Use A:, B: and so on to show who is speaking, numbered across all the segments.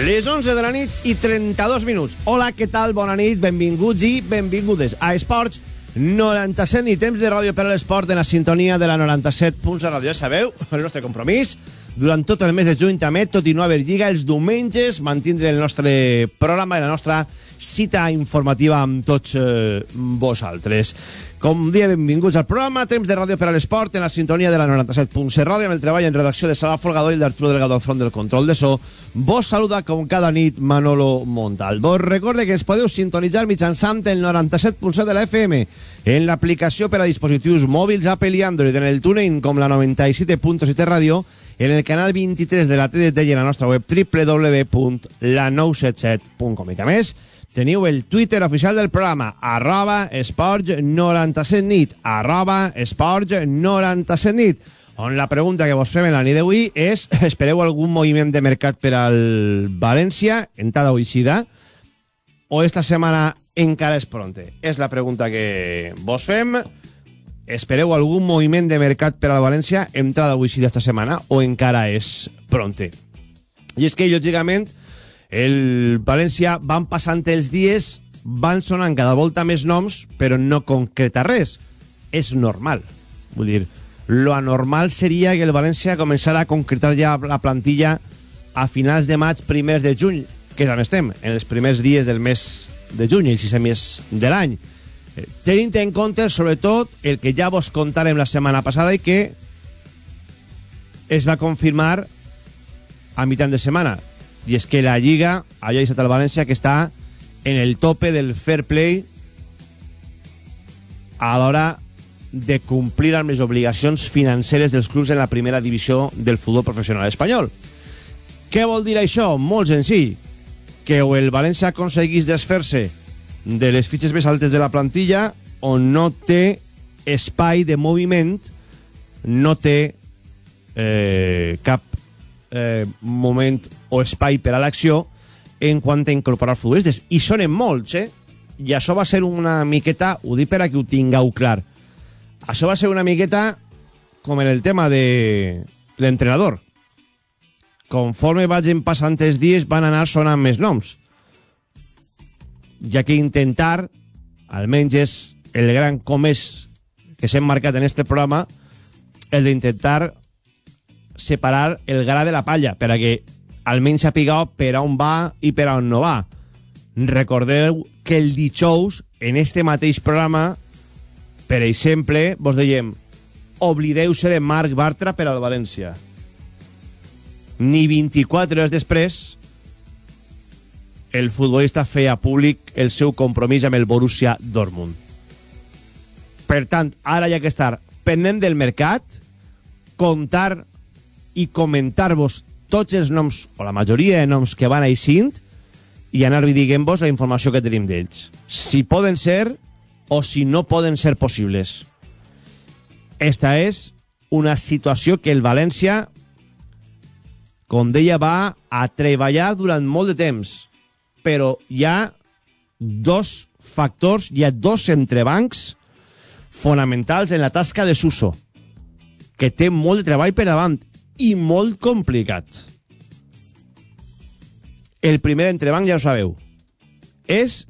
A: Les 11 de la nit i 32 minuts. Hola, què tal? Bona nit, benvinguts i benvingudes a Esports 97 i temps de ràdio per a l'esport de la sintonia de la 97 punts de ràdio. Ja sabeu, el nostre compromís durant tot el mes de juny també, tot i no haver lliga, els diumenges mantindre el nostre programa i la nostra cita informativa amb tots eh, vosaltres. Com dia, benvinguts al programa, temps de ràdio per a l'esport en la sintonia de la 97.7 ràdio amb el treball en redacció de Sala Folgador i d'Arturo Delgado al front del control de so. Vos saluda com cada nit Manolo Montal. Vos recorde que es podeu sintonitzar mitjançant el 97.7 de la FM en l'aplicació per a dispositius mòbils Apple i Android en el TuneIn com la 97.7 ràdio en el canal 23 de la TDT i en la nostra web www.la977.com. I que més, teniu el Twitter oficial del programa, arroba esports97nit, arroba esports97nit, on la pregunta que vos fem en la nit d'avui és, espereu algun moviment de mercat per al València, entrada o eixida, o esta setmana encara és pronte? És la pregunta que vos fem. Espereu algun moviment de mercat per al València entrada o eixida esta setmana o encara és pronte? I és que, lògicament, el València van passant els dies, van sonant cada volta més noms, però no concreta res. És normal. Vull dir, lo anormal seria que el València començara a concretar ja la plantilla a finals de maig, primers de juny, que és on estem, en els primers dies del mes de juny, el sisè mes de l'any. Tenint en compte, sobretot, el que ja vos contarem la setmana passada i que es va confirmar a mitjan de setmana. I és que la Lliga ha deixat el València que està en el tope del fair play a l'hora de complir amb les obligacions financeres dels clubs en la primera divisió del futbol professional espanyol. Què vol dir això? Molt senzill. Que o el València aconseguís desfer-se de les fitxes més altes de la plantilla o no té espai de moviment, no té eh, cap eh, moment o espai per a l'acció en quant a incorporar futbolistes. I són en molts, eh? I això va ser una miqueta, ho dic per a que ho tingueu clar, això va ser una miqueta com en el tema de l'entrenador. Conforme vagin passant els dies van anar sonant més noms. Ja que intentar, almenys és el gran comès que s'hem marcat en este programa, el d'intentar separar el gra de la palla, per a que almenys sapigueu per on va i per on no va. Recordeu que el dijous, en este mateix programa, per exemple, vos dèiem, oblideu-se de Marc Bartra per al València. Ni 24 hores després, el futbolista feia públic el seu compromís amb el Borussia Dortmund. Per tant, ara hi ha que estar pendent del mercat, comptar i comentar-vos tots els noms, o la majoria de noms que van aixint, i anar-vi diguent-vos la informació que tenim d'ells. Si poden ser o si no poden ser possibles. Esta és una situació que el València, com deia, va a treballar durant molt de temps, però hi ha dos factors, hi ha dos entrebancs fonamentals en la tasca de Suso, que té molt de treball per davant i molt complicat. El primer entrebanc, ja ho sabeu, és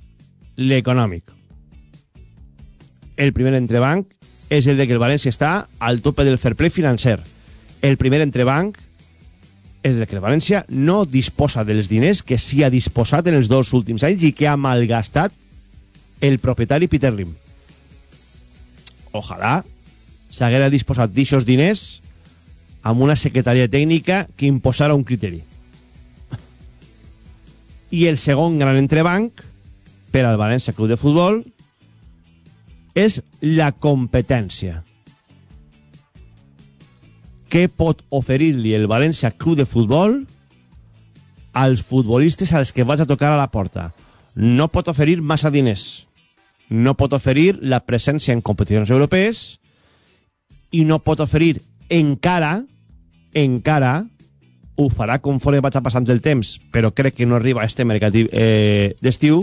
A: l'econòmic. El primer entrebanc és el de que el València està al tope del fair play financer. El primer entrebanc és que el València no disposa dels diners que s'hi ha disposat en els dos últims anys i que ha malgastat el propietari Peter Lim. Ojalà s'haguera disposat d'aixòs diners amb una secretaria tècnica que imposara un criteri. I el segon gran entrebanc per al València Club de Futbol és la competència. Què pot oferir-li el València Club de Futbol als futbolistes als que vaig a tocar a la porta? No pot oferir massa diners. No pot oferir la presència en competicions europees i no pot oferir encara, encara, ho farà conforme vaig passant el temps, però crec que no arriba a este mercat eh, d'estiu,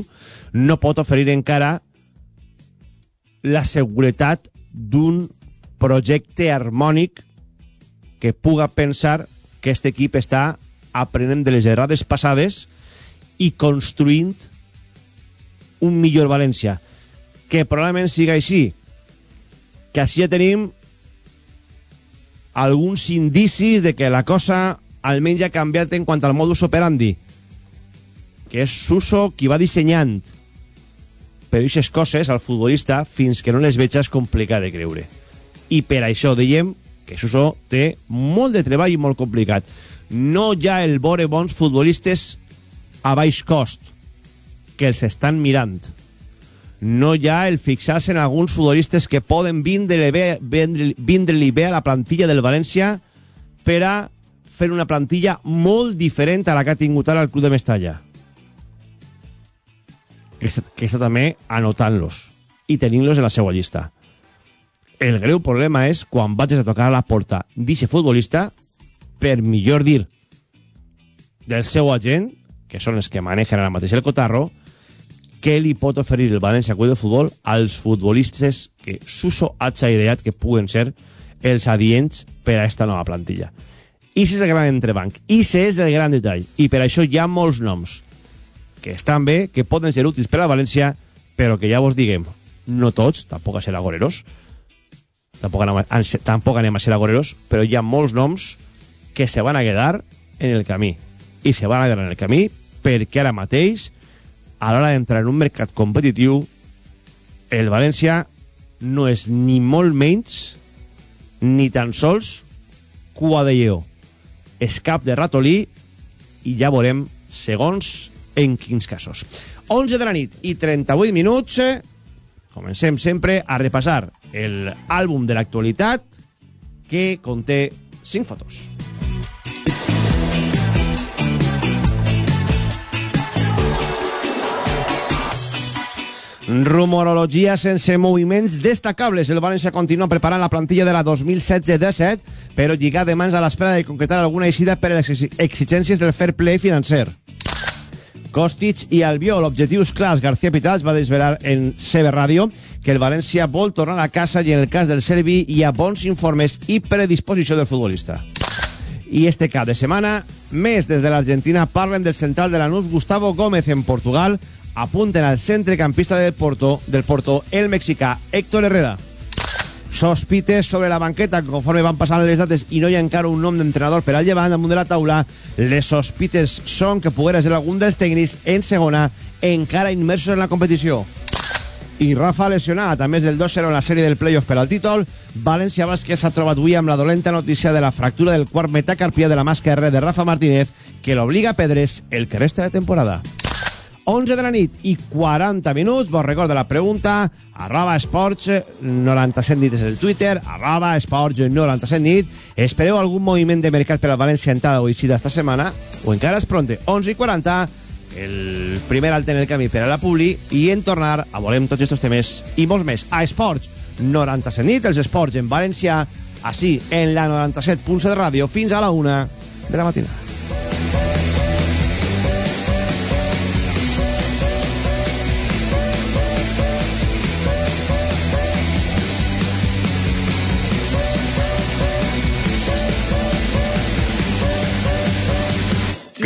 A: no pot oferir encara la seguretat d'un projecte harmònic que puga pensar que aquest equip està aprenent de les errades passades i construint un millor València. Que probablement siga així. Que així ja tenim alguns indicis de que la cosa almenys ha canviat en quant al modus operandi. Que és Suso qui va dissenyant. Però aquestes coses al futbolista, fins que no les veig, és complicat de creure. I per això dèiem que Suso té molt de treball i molt complicat. No ja el vore bons futbolistes a baix cost, que els estan mirant. No ja el fixar-se en alguns futbolistes que poden vindre-li bé, vindre bé a la plantilla del València per a fer una plantilla molt diferent a la que ha tingut ara el club de Mestalla. Que que està també anotant-los i tenint-los en la seva llista. El greu problema és quan vaig a tocar a la porta d'aquest futbolista, per millor dir, del seu agent, que són els que manegen ara mateix el Cotarro, què li pot oferir el València Club de Futbol als futbolistes que Suso hagi ideat que puguen ser els adients per a aquesta nova plantilla. I si és el gran entrebanc. I si és el gran detall. I per això hi ha molts noms que estan bé, que poden ser útils per a València, però que ja vos diguem, no tots, tampoc a ser agoreros, tampoc anem a, tampoc anem a ser agoreros, però hi ha molts noms que se van a quedar en el camí. I se van a quedar en el camí perquè ara mateix a l'hora d'entrar en un mercat competitiu, el València no és ni molt menys ni tan sols cua de lleó. És cap de ratolí i ja veurem segons en quins casos. 11 de la nit i 38 minuts. Comencem sempre a repassar l'àlbum de l'actualitat que conté 5 fotos. Rumorologia sense moviments destacables. El València continua preparant la plantilla de la 2016-17, però lligar de mans a l'espera de concretar alguna eixida per les exigències del fair play financer. Kostic i Albiol, objectius clars. García Pitals va desvelar en CB Ràdio que el València vol tornar a casa i en el cas del Servi hi ha bons informes i predisposició del futbolista. I este cap de setmana, més des de l'Argentina, parlen del central de l'Anús Gustavo Gómez en Portugal, apunten al centrecampista del Porto, del Porto el mexicà Héctor Herrera. Sospites sobre la banqueta, conforme van passant les dates i no hi ha encara un nom d'entrenador per al llevant damunt de la taula, les sospites són que poguera ser algun dels tècnics en segona encara immersos en la competició. I Rafa lesionat, a més del 2-0 en la sèrie del playoff per al títol, València Bàsquet s'ha trobat avui amb la dolenta notícia de la fractura del quart metacarpià de la màscara de Rafa Martínez, que l'obliga a perdre's el que resta de temporada. 11 de la nit i 40 minuts. Vos recordo la pregunta. Arroba esports 97 nit és el Twitter. Arroba esports 97 nit. Espereu algun moviment de mercat per al València entrada o eixida esta setmana? O encara és pronte? 11 i 40. El primer alt en el camí per a la Publi i en tornar a volem tots estos temes i molts més a esports 97 nit. Els esports en València així en la 97.7 de ràdio fins a la una de la matinada.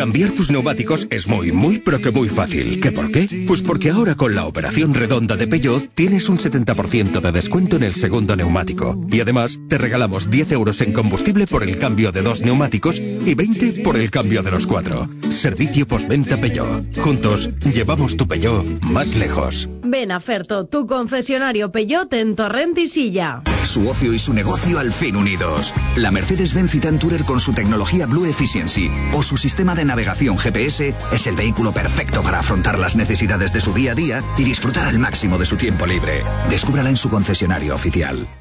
B: Cambiar tus neumáticos es muy, muy, pero que muy fácil. ¿Qué por qué? Pues porque ahora con la operación redonda de Peugeot tienes un 70% de descuento en el segundo neumático. Y además te regalamos 10 euros en combustible por el cambio de dos neumáticos y 20 por el cambio de los cuatro. Servicio postventa Peugeot. Juntos llevamos tu Peugeot más lejos.
C: Ven a Ferto, tu concesionario Peugeot en Torrent y Silla.
D: Su ocio y su negocio al fin unidos. La Mercedes-Benz Citan Tourer con su tecnología Blue Efficiency o su sistema de navegación GPS es el vehículo perfecto para afrontar las necesidades de su día a día y disfrutar al máximo de su tiempo libre. Descúbrala en su concesionario oficial.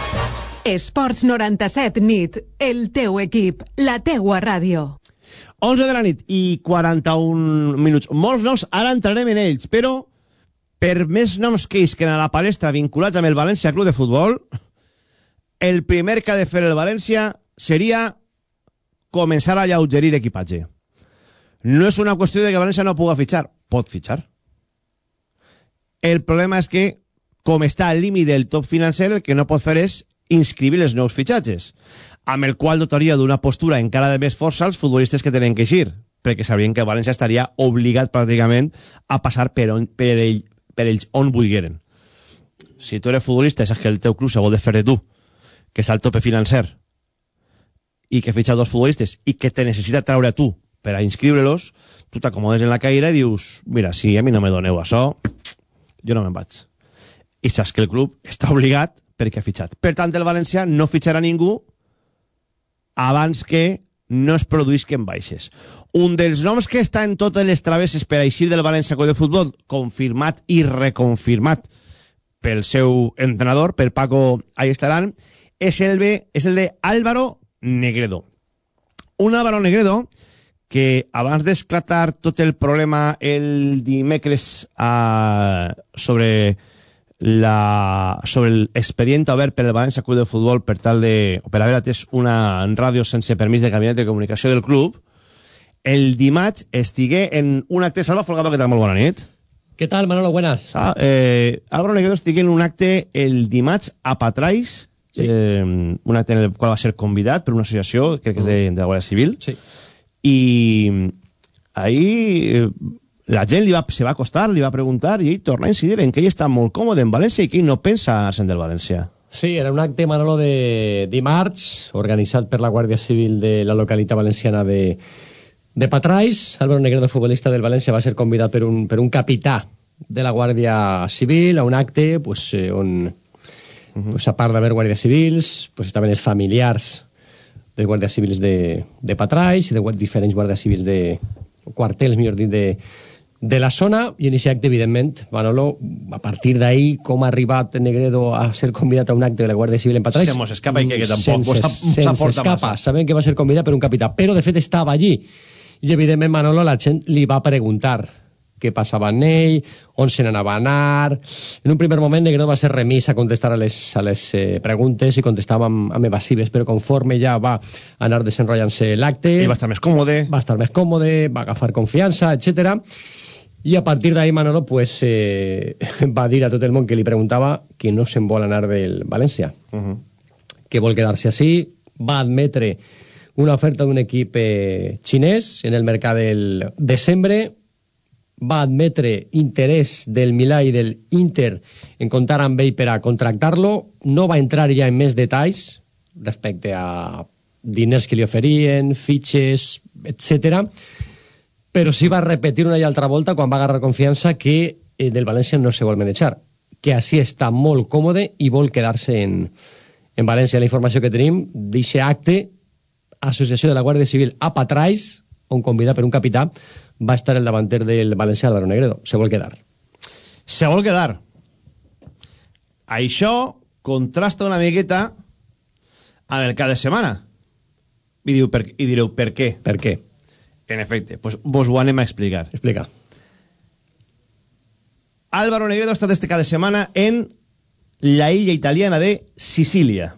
E: Esports 97 nit, el teu equip, la teua ràdio.
A: 11 de la nit i 41 minuts. Molts noms, ara entrarem en ells, però per més noms que isquen a la palestra vinculats amb el València Club de Futbol, el primer que ha de fer el València seria començar a lleugerir equipatge. No és una qüestió de que València no pugui fitxar. Pot fitxar. El problema és que, com està al límit del top financer, el que no pot fer és inscriure els nous fitxatges, amb el qual dotaria d'una postura encara de més força als futbolistes que tenen que eixir, perquè sabrien que València estaria obligat pràcticament a passar per, on, per, ell, per ells on vulgueren. Si tu eres futbolista i saps que el teu club se vol de fer de tu, que està al tope financer, i que fitxa dos futbolistes i que te necessita treure a tu per a inscriure-los, tu t'acomodes en la caïra i dius, mira, si a mi no me doneu això, jo no me'n vaig. I saps que el club està obligat perquè ha fitxat. Per tant, el València no fitxarà ningú abans que no es produïsquen baixes. Un dels noms que està en totes les travesses per a eixir del València Club de Futbol, confirmat i reconfirmat pel seu entrenador, per Paco Ayestarán, és el, de, és el de Álvaro Negredo. Un Álvaro Negredo que abans d'esclatar tot el problema el dimecres uh, sobre la, sobre l'expedient obert per el València Club de Futbol per tal de, per haver atès una ràdio sense permís de gabinet de comunicació del club, el dimarts estigué en un acte... Salva Folgado, què tal? Molt bona nit.
F: ¿Qué tal, Manolo? Buenas.
A: Ah, eh, Álvaro Negredo estigué en un acte el dimarts a Patrais, sí. eh, un acte en el qual va ser convidat per una associació, crec que és de, de la Guàrdia Civil,
F: Sí.
A: i ahí eh, la gent li va, se va acostar, li va preguntar i ell torna a incidir en que ell està molt còmode en València i que ell no pensa anar-se'n del València.
F: Sí, era un acte, Manolo, de dimarts, organitzat per la Guàrdia Civil de la localitat valenciana de, de Patrais. Álvaro Negredo, futbolista del València, va ser convidat per un, per un capità de la Guàrdia Civil a un acte pues, eh, on, pues, a part d'haver guàrdies civils, pues, estaven els familiars dels guàrdies civils de, de Patrais i de diferents guàrdies civils de quartels, millor dit, de, de la zona i en acte, evidentment, Manolo, a partir d'ahir, com ha arribat Negredo a ser convidat a un acte de la Guàrdia Civil en Patrais?
A: Se mos escapa i que- que tampoc
F: sense,
A: mos ap- mos
F: sense
A: aporta
F: escapa.
A: massa.
F: Sabem que va ser convidat per un capità, però de fet estava allí. I evidentment, Manolo, la gent li va preguntar què passava amb ell, on se n'anava a anar... En un primer moment, Negredo va ser remís a contestar a les, a les eh, preguntes i contestava amb, amb evasives, però conforme ja va anar desenrotllant-se l'acte...
A: Ell va estar més còmode.
F: Va estar més còmode, va agafar confiança, etc. I a partir d'ahí, Manolo, pues, eh, va dir a tot el món que li preguntava que no se'n vol anar del València
A: Uh -huh.
F: que vol quedar-se així, va admetre una oferta d'un equip eh, xinès en el mercat del desembre, va admetre interès del Milà i del Inter en comptar amb ell per a contractar-lo, no va entrar ja en més detalls respecte a diners que li oferien, fitxes, etc. però sí va repetir una i altra volta quan va agarrar confiança que eh, del València no se vol manejar, que així està molt còmode i vol quedar-se en, en València. La informació que tenim d'aquest acte, Associació de la Guàrdia Civil a Patrais, on convidat per un capità, va estar el davanter del València, Álvaro Negredo. Se vol quedar.
A: Se vol quedar. Això contrasta una miqueta amb el cada setmana. I, diu, per, I direu, per què?
F: Per què?
A: En efecte, pues vos ho anem a explicar.
F: Explica.
A: Álvaro Negredo ha estat este cada setmana en la illa italiana de Sicilia.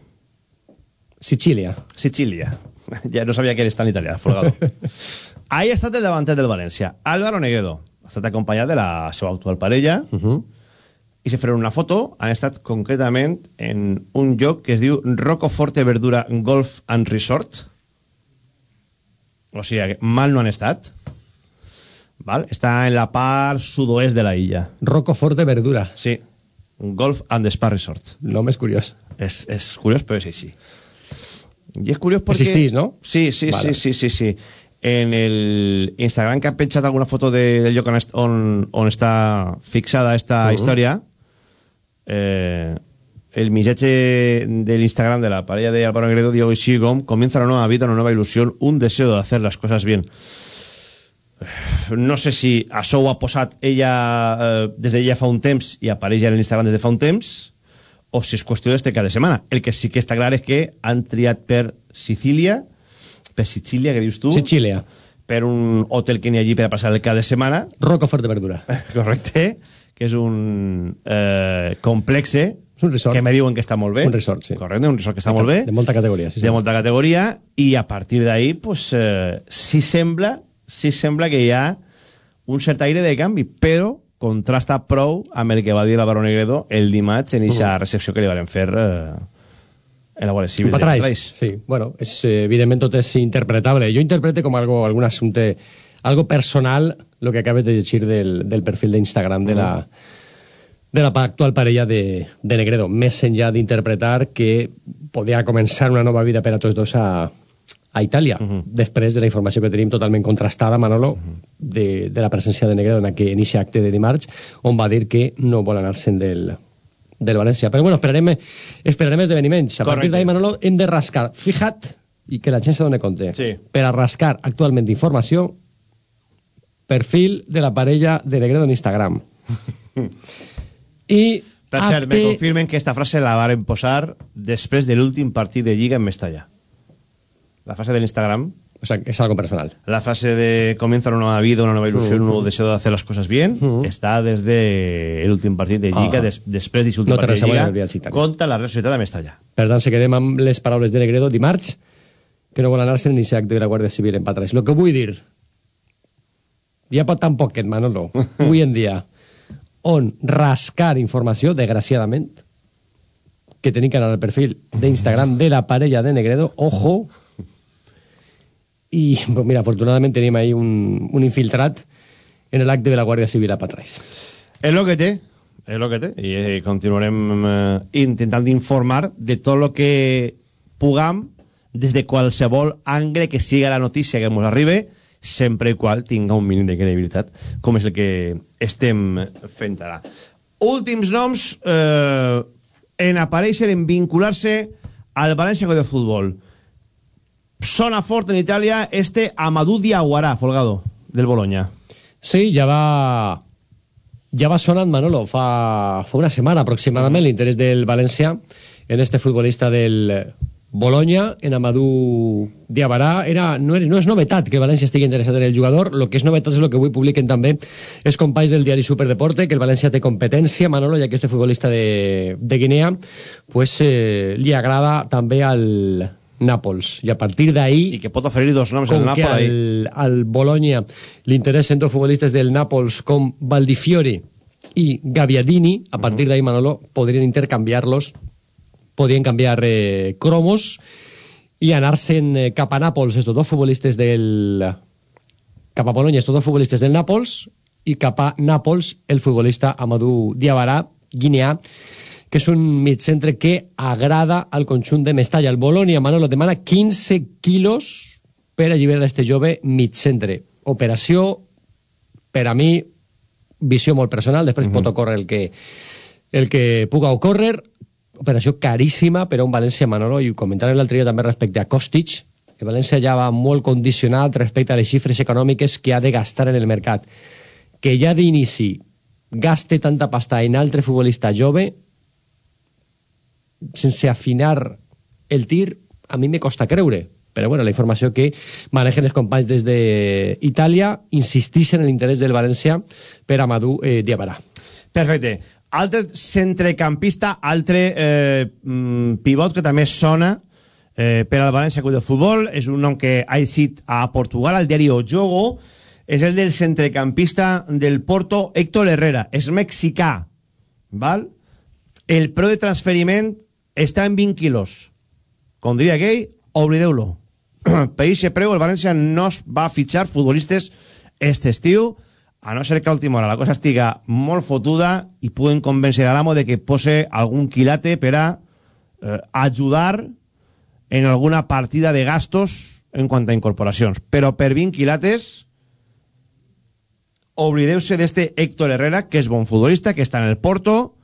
F: Sicília.
A: Sicilia. Ja no sabia que eres tan italià, Folgado. Ahí ha estat el davanter del València. Álvaro Negredo. Ha estat acompanyat de la seva actual parella
F: Uh -huh.
A: i se faran una foto. Han estat concretament en un lloc que es diu Rocoforte Verdura Golf and Resort. O sigui, mal no han estat. Val? Està en la part sud-oest de la illa.
F: Rocofort de Verdura.
A: Sí. Golf and Spa Resort.
F: Nom és curiós.
A: És, és curiós, però és així. I és curiós perquè...
F: Existís, no?
A: Sí, sí,
F: Vale.
A: sí, sí, sí, sí. En el Instagram que ha penjat alguna foto de, del lloc on, on, on està fixada esta
F: Mhm.
A: història, eh, el missatge del Instagram de la parella de Álvaro Negredo diu així com comienza una nueva vida, una nueva ilusión, un deseo de hacer las cosas bien. No sé si això ho ha posat ella eh, des d'ella fa un temps i apareix ja en l'Instagram des de fa un temps o si és qüestió d'este cada setmana. El que sí que està clar és que han triat per Sicília, per Sicília, que dius tu,
F: Sicília.
A: per un hotel que n'hi ha allí per a passar el cada setmana,
F: Rocofort de Verdura.
A: correcte, que és un eh, complexe
F: un resort.
A: que me diuen que està molt bé.
F: Un resort, sí.
A: Correcte, un resort que està molt bé.
F: De molta categoria, sí, sí.
A: de molta categoria, i a partir d'ahí, pues, eh, sí sembla, sí sembla que hi ha un cert aire de canvi, però contrasta prou amb el que va dir la Baró Negredo el dimarts en aquesta recepció que li van fer eh, en la Guàrdia Civil de.
F: Patrais. Sí, bueno, és, eh, evidentment tot és interpretable. Jo interprete com algo, algun assumpte, algo personal, lo que acabes de llegir del, del perfil d'Instagram de la, de la actual parella de, de Negredo. Més enllà d'interpretar que podia començar una nova vida per a tots dos a, a Itàlia, després de la informació que tenim totalment contrastada, Manolo, de, de la presència de Negredo en aquest inici acte de dimarts, on va dir que no vol anar-se'n del, del València. Però bueno, esperarem, esperarem esdeveniments. A partir
A: Correcte.
F: d'ahí, Manolo, hem de rascar. Fija't, i que la gent se doni compte,
A: Sí.
F: per a rascar actualment informació, perfil de la parella de Negredo en Instagram. I
A: Per cert, me
F: acte-
A: confirmen que esta frase la varen posar després de l'últim partit de Lliga en Mestalla. La frase del Instagram,
F: O sea, es algo personal.
A: la frase de comienza una nueva vida, una nueva ilusión, un nuevo deseo de hacer las cosas bien, está desde el últim partit de Lliga,
F: Ah.
A: des, després d'aquest últim
F: No
A: partit
F: a
A: de Lliga, contra la Real Societat de Mestalla.
F: Per tant, se quedem amb les paraules de Negredo dimarts, que no vol anar-se'n ni acte de la Guàrdia Civil en Patrais. Lo que vull dir, ja pot tan poquet, Manolo, avui en dia, on rascar informació, desgraciadament, que tenim que anar al perfil d'Instagram de la parella de Negredo, ojo, i pues mira, afortunadament tenim ahí un, un infiltrat en l'acte de la Guàrdia Civil a Patrais.
A: És lo que té, és lo que té, i eh, continuarem eh, intentant informar de tot lo que pugam des de qualsevol angle que siga la notícia que ens arribe, sempre i qual tinga un mínim de credibilitat, com és el que estem fent ara. Últims noms eh, en aparèixer, en vincular-se al València de Futbol. Sona fort en Itàlia este Amadou Diaguarà, Folgado, del Bologna.
F: Sí, ja va... Ja va sonant, Manolo, fa, fa una setmana aproximadament l'interès del València en este futbolista del Bologna, en Amadou Diabarà. Era, no, és, no és novetat que el València estigui interessat en el jugador, el que és novetat és el que avui publiquen també els companys del diari Superdeporte, que el València té competència, Manolo, ja que este futbolista de, de Guinea pues, eh, li agrada també al Nàpols. I a partir d'ahí
A: I que pot oferir dos noms al Nàpols.
F: al, al Bologna li interessen dos futbolistes del Nàpols com Valdifiori i Gaviadini, a partir d'ahí, Manolo, podrien intercanviar-los, podrien canviar eh, cromos i anar-se'n eh, cap a Nàpols estos dos futbolistes del... cap a Bologna estos dos futbolistes del Nàpols i cap a Nàpols el futbolista Amadou Diabarà, guineà, que és un mitcentre que agrada al conjunt de Mestalla. El Bologna, Manolo, demana 15 quilos per alliberar este jove mitcentre. Operació, per a mi, visió molt personal, després pot ocórrer el que, el que puga ocórrer, operació caríssima per a un València Manolo, i ho comentàvem l'altre dia també respecte a Kostic, que València ja va molt condicionat respecte a les xifres econòmiques que ha de gastar en el mercat. Que ja d'inici gaste tanta pasta en altre futbolista jove, sense afinar el tir, a mi me costa creure. Però bueno, la informació que manegen els companys des d'Itàlia insistixen en l'interès del València per Amadou eh, Diabarà.
A: Perfecte. Altre centrecampista, altre eh, mm, pivot que també sona eh, per al València Club de Futbol, és un nom que ha eixit a Portugal, al diari O Jogo, és el del centrecampista del Porto, Héctor Herrera, és mexicà, val? El preu de transferiment està en 20 quilos. Com diria aquell, oblideu-lo. per aquest preu el València no es va fitxar futbolistes este estiu, a no ser que a última hora la cosa estiga molt fotuda i puguen convèncer a l'amo de que pose algun quilate per a eh, ajudar en alguna partida de gastos en quant a incorporacions. Però per 20 quilates oblideu-se d'este Héctor Herrera, que és bon futbolista, que està en el Porto,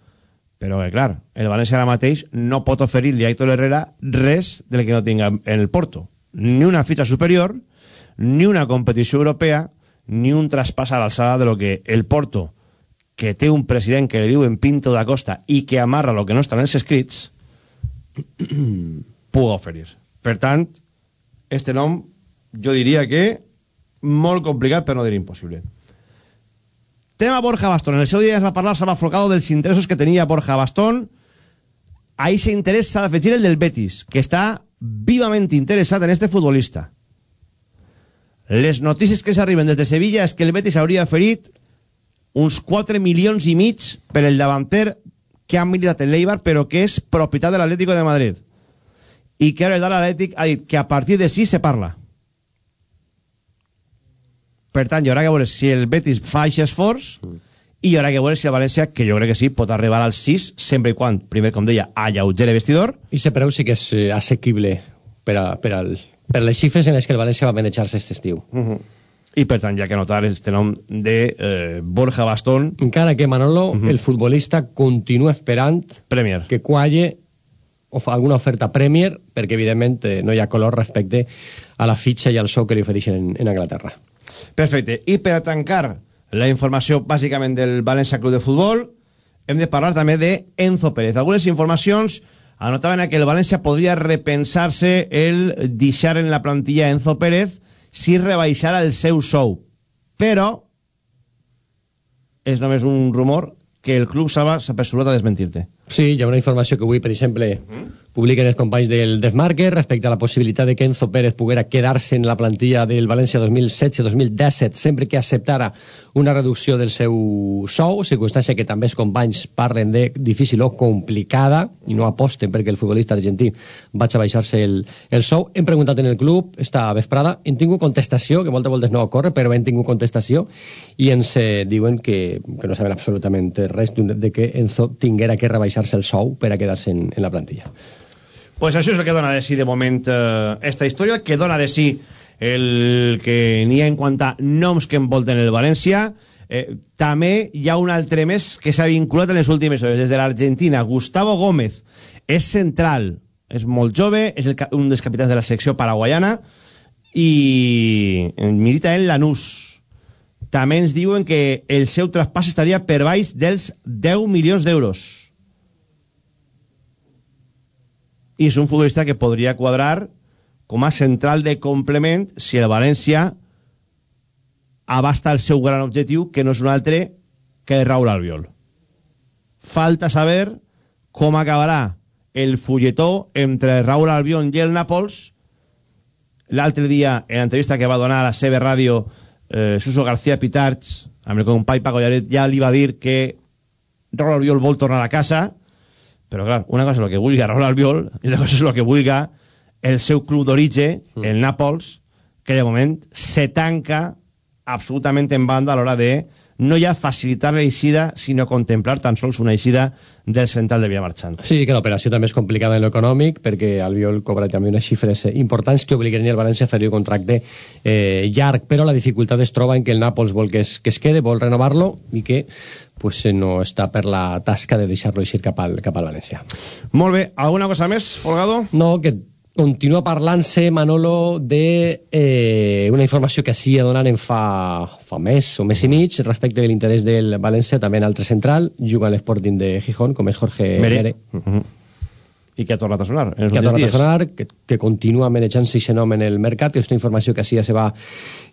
A: però que, clar, el València ara mateix no pot oferir-li a Héctor Herrera res del que no tinga en el Porto. Ni una fitxa superior, ni una competició europea, ni un traspàs a l'alçada de lo que el Porto, que té un president que li diuen Pinto da Costa i que amarra lo que no està en els escrits, puga oferir. Per tant, este nom jo diria que molt complicat per no dir impossible. Tema Borja Bastón. En el seu dia es va parlar Salva Flocado dels interessos que tenia Borja Bastón. A ese interès s'ha d'afegir el del Betis, que està vivament interessat en este futbolista. Les notícies que s'arriben des de Sevilla és que el Betis hauria ferit uns 4 milions i mig per el davanter que ha militat en l'Eibar però que és propietat de l'Atlético de Madrid. I que ara el de l'Atlètic ha dit que a partir de 6 se parla. Per tant hi haurà que veure si el Betis fa aquest esforç i hi haurà que veure si el València, que jo crec que sí, pot arribar als 6 sempre i quan, primer com deia, alleuger el vestidor.
F: I se preu sí que és eh, assequible per, a, per, al, per les xifres en les que el València va manejar-se aquest estiu.
A: uh -huh. i per tant ha que notar este nom de eh, Borja Bastón
F: Encara que Manolo, uh -huh. el futbolista, continua esperant
A: Premier
F: que qualle o fa alguna oferta Premier, perquè evidentment eh, no hi ha color respecte a la fitxa i al sou que li ofereixen en, en Anglaterra.
A: Perfecte. I per a tancar la informació bàsicament del València Club de Futbol, hem de parlar també de Enzo Pérez. Algunes informacions anotaven que el València podria repensar-se el deixar en la plantilla Enzo Pérez si rebaixara el seu sou. Però és només un rumor que el club s'ha apressurat a desmentir-te.
F: Sí, hi ha una informació que avui, per exemple, publiquen els companys del Defmarker respecte a la possibilitat de que Enzo Pérez poguera quedar-se en la plantilla del València 2016-2017 sempre que acceptara una reducció del seu sou, circumstància que també els companys parlen de difícil o complicada i no aposten perquè el futbolista argentí vaig a baixar-se el, el sou. Hem preguntat en el club esta vesprada, hem tingut contestació, que moltes voltes no ocorre, però hem tingut contestació i ens eh, diuen que, que no saben absolutament res de que Enzo tinguera que rebaixar-se el sou per a quedar-se en, en la plantilla.
A: Pues això és el que dona de si de moment eh, esta història, que dona de si el que n'hi ha en quant a noms que envolten el València. Eh, també hi ha un altre més que s'ha vinculat en les últimes hores, des de l'Argentina. Gustavo Gómez és central, és molt jove, és el, un dels capitans de la secció paraguayana i milita en Lanús. També ens diuen que el seu traspàs estaria per baix dels 10 milions d'euros. I és un futbolista que podria quadrar com a central de complement si el València abasta el seu gran objectiu, que no és un altre que Raúl Albiol. Falta saber com acabarà el fulletó entre Raúl Albiol i el Nàpols. L'altre dia, en l'entrevista que va donar a la seva ràdio eh, Suso García Pitarch, amb el company Paco Llaret, ja li va dir que Raúl Albiol vol tornar a casa, però clar, una cosa és el que vulgui Raúl Albiol i una cosa és el que vulgui el seu club d'origen, mm. el Nàpols, que de moment se tanca absolutament en banda a l'hora de no ja facilitar la eixida, sinó contemplar tan sols una eixida del central de via marxant.
F: Sí, que l'operació també és complicada en l'econòmic, perquè Albiol cobra també unes xifres importants que obliguen el València a fer-hi un contracte eh, llarg, però la dificultat es troba en que el Nàpols vol que es, que es quede, vol renovar-lo i que pues, no està per la tasca de deixar-lo eixir cap al, cap al València.
A: Molt bé. Alguna cosa més, Folgado?
F: No, que continua parlant-se, Manolo, de eh, una informació que sí donant en fa, fa mes o mes i mig respecte de l'interès del València, també en altre central, juga a l'Sporting de Gijón, com és Jorge
A: Mere.
F: Mere.
A: Uh -huh. I que ha tornat a sonar.
F: Que ha tornat
A: dies.
F: a sonar, que, que continua manejant-se aquest nom en el mercat, que és una informació que sí ja se va,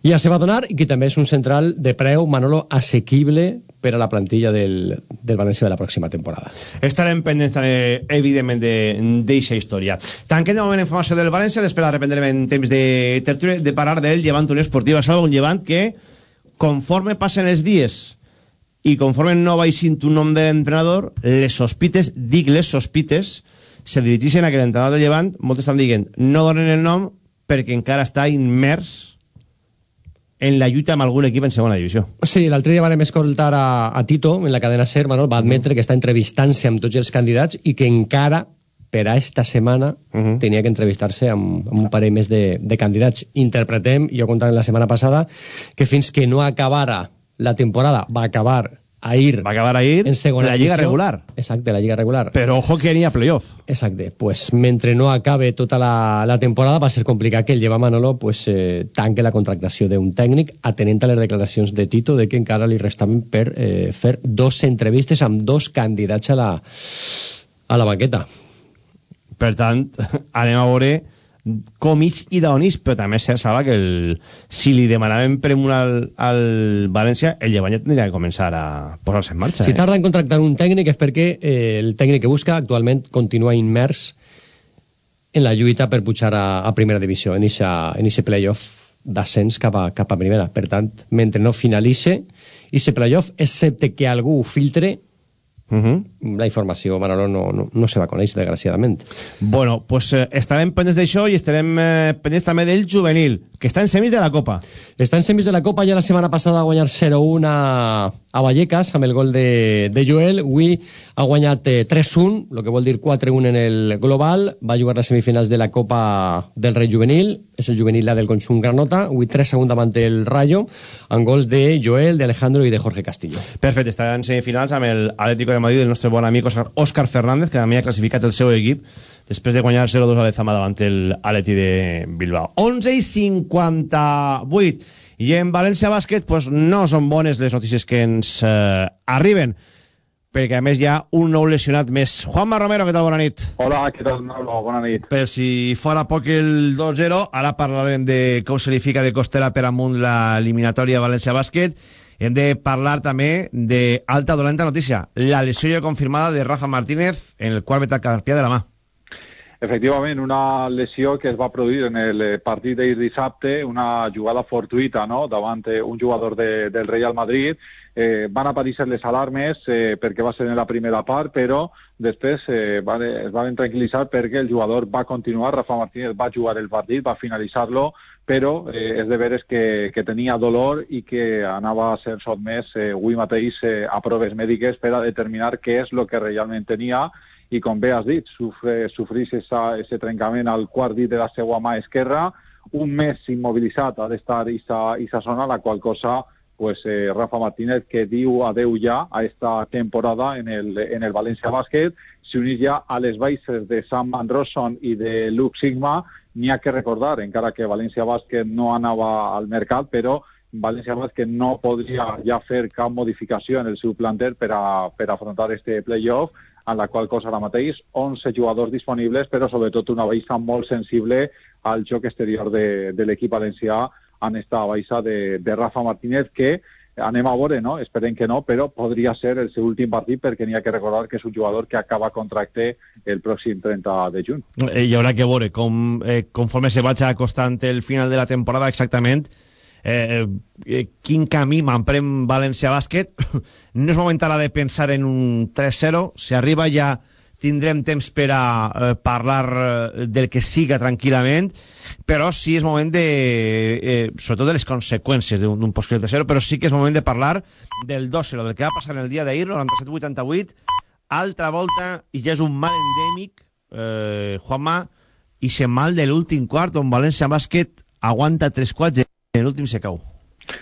F: ja se va donar, i que també és un central de preu, Manolo, assequible per a la plantilla del, del València de la pròxima temporada.
A: Estarem pendents també, evidentment, d'eixa història. Tanquem de moment la informació del València, després la reprendrem en temps de tertúlia, de parar del Llevant Unió Esportiva Salva, un Llevant que, conforme passen els dies i conforme no baixint un nom de les sospites, dic les sospites, se dirigeixen a que l'entrenador del Llevant, molts estan dient, no donen el nom perquè encara està immers en la lluita amb algun equip en segona divisió.
F: Sí, l'altre dia vam escoltar a, a Tito en la cadena SER, Manol, va admetre que està entrevistant-se amb tots els candidats i que encara per a esta setmana uh -huh. tenia que entrevistar-se amb, amb un parell més de, de candidats. Interpretem, jo contava la setmana passada, que fins que no acabara la temporada, va acabar a ir...
A: Va acabar a ir
F: en segona
A: la lliga
F: divisió.
A: regular.
F: Exacte, la lliga regular.
A: Però ojo que n'hi ha playoff.
F: Exacte, pues mentre no acabe tota la, la temporada va ser complicat que el lleva Manolo pues, eh, tanque la contractació d'un tècnic atenent a les declaracions de Tito de que encara li restaven per eh, fer dos entrevistes amb dos candidats a la, a la banqueta.
A: Per tant, anem a veure comís i d'onís, però també és cert, Salva, que el, si li demanàvem premur al, al València, el Llevant ja tindria que començar a posar-se en marxa.
F: Si
A: eh?
F: tarda en contractar un tècnic és perquè eh, el tècnic que busca actualment continua immers en la lluita per pujar a, a primera divisió, en aquest playoff d'ascens cap, a, cap a primera. Per tant, mentre no finalitze aquest playoff, excepte que algú ho filtre,
A: Uh -huh.
F: la informació, Manolo, no, no, no se va conèixer, desgraciadament.
A: Bueno, pues eh, estarem pendents d'això i estarem eh, pendents també del juvenil, que està en semis de la Copa.
F: Està en semis de la Copa, ja la setmana passada va guanyar 0-1 a, a Vallecas amb el gol de, de Joel. Avui ha guanyat eh, 3-1, el que vol dir 4-1 en el global. Va jugar les semifinals de la Copa del Rei Juvenil, és el juvenil la del conjunt Granota. Avui 3-1 davant del Rayo, amb gols de Joel, de Alejandro i de Jorge Castillo.
A: Perfecte, estarà en semifinals amb el Atlético de Madrid, el nostre bon amic Òscar Fernández, que també ha classificat el seu equip després de guanyar 0-2 a l'Ezama davant el Atleti de Bilbao. 11 i 58. I en València Bàsquet pues, no són bones les notícies que ens eh, arriben, perquè a més hi ha un nou lesionat més. Juanma Romero, què tal? Bona nit.
G: Hola, què tal, Manolo? Bona nit.
A: Per si fora poc el 2-0, ara parlarem de com se li fica de costera per amunt l'eliminatòria València Bàsquet. Hem de parlar també d'alta dolenta notícia, la lesió ja confirmada de Rafa Martínez en el quart metacarpià de la mà.
G: Efectivament, una lesió que es va produir en el partit d'ahir dissabte, una jugada fortuita no? davant un jugador de, del Real Madrid. Eh, van aparèixer les alarmes eh, perquè va ser en la primera part, però després eh, va, es van tranquil·litzar perquè el jugador va continuar, Rafa Martínez va jugar el partit, va finalitzar-lo, però eh, és de veres que, que tenia dolor i que anava a ser sotmès eh, avui mateix eh, a proves mèdiques per a determinar què és el que realment tenia i com bé has dit, sofre, sofrís aquest trencament al quart dit de la seva mà esquerra, un mes immobilitzat ha d'estar sa zona, la qual cosa pues eh, Rafa Martínez que diu adeu ja a esta temporada en el, en el València Bàsquet, s'unís ja a les baixes de Sam Van Rosson i de Luke Sigma, n'hi ha que recordar, encara que València Bàsquet no anava al mercat, però València Bàsquet no podria ja fer cap modificació en el seu planter per a, per afrontar este playoff, en la qual cosa ara mateix 11 jugadors disponibles, però sobretot una baixa molt sensible al joc exterior de, de l'equip valencià en esta baixa de, de Rafa Martínez, que anem a veure, no? esperem que no, però podria ser el seu últim partit perquè n'hi ha que recordar que és un jugador que acaba contracte el pròxim 30 de juny.
A: Eh, hi haurà que veure com, eh, conforme se vagi acostant el final de la temporada exactament eh, eh, quin camí m'emprem València Bàsquet. No és moment ara de pensar en un 3-0. Si arriba ja tindrem temps per a eh, parlar eh, del que siga tranquil·lament, però sí és moment de, eh, sobretot de les conseqüències d'un possible 3-0, però sí que és moment de parlar del 2-0, del que va passar en el dia d'ahir, 97-88, altra volta, i ja és un mal endèmic, eh, Juanma, i se mal de l'últim quart, on València Bàsquet aguanta 3 quarts en l'últim se cau.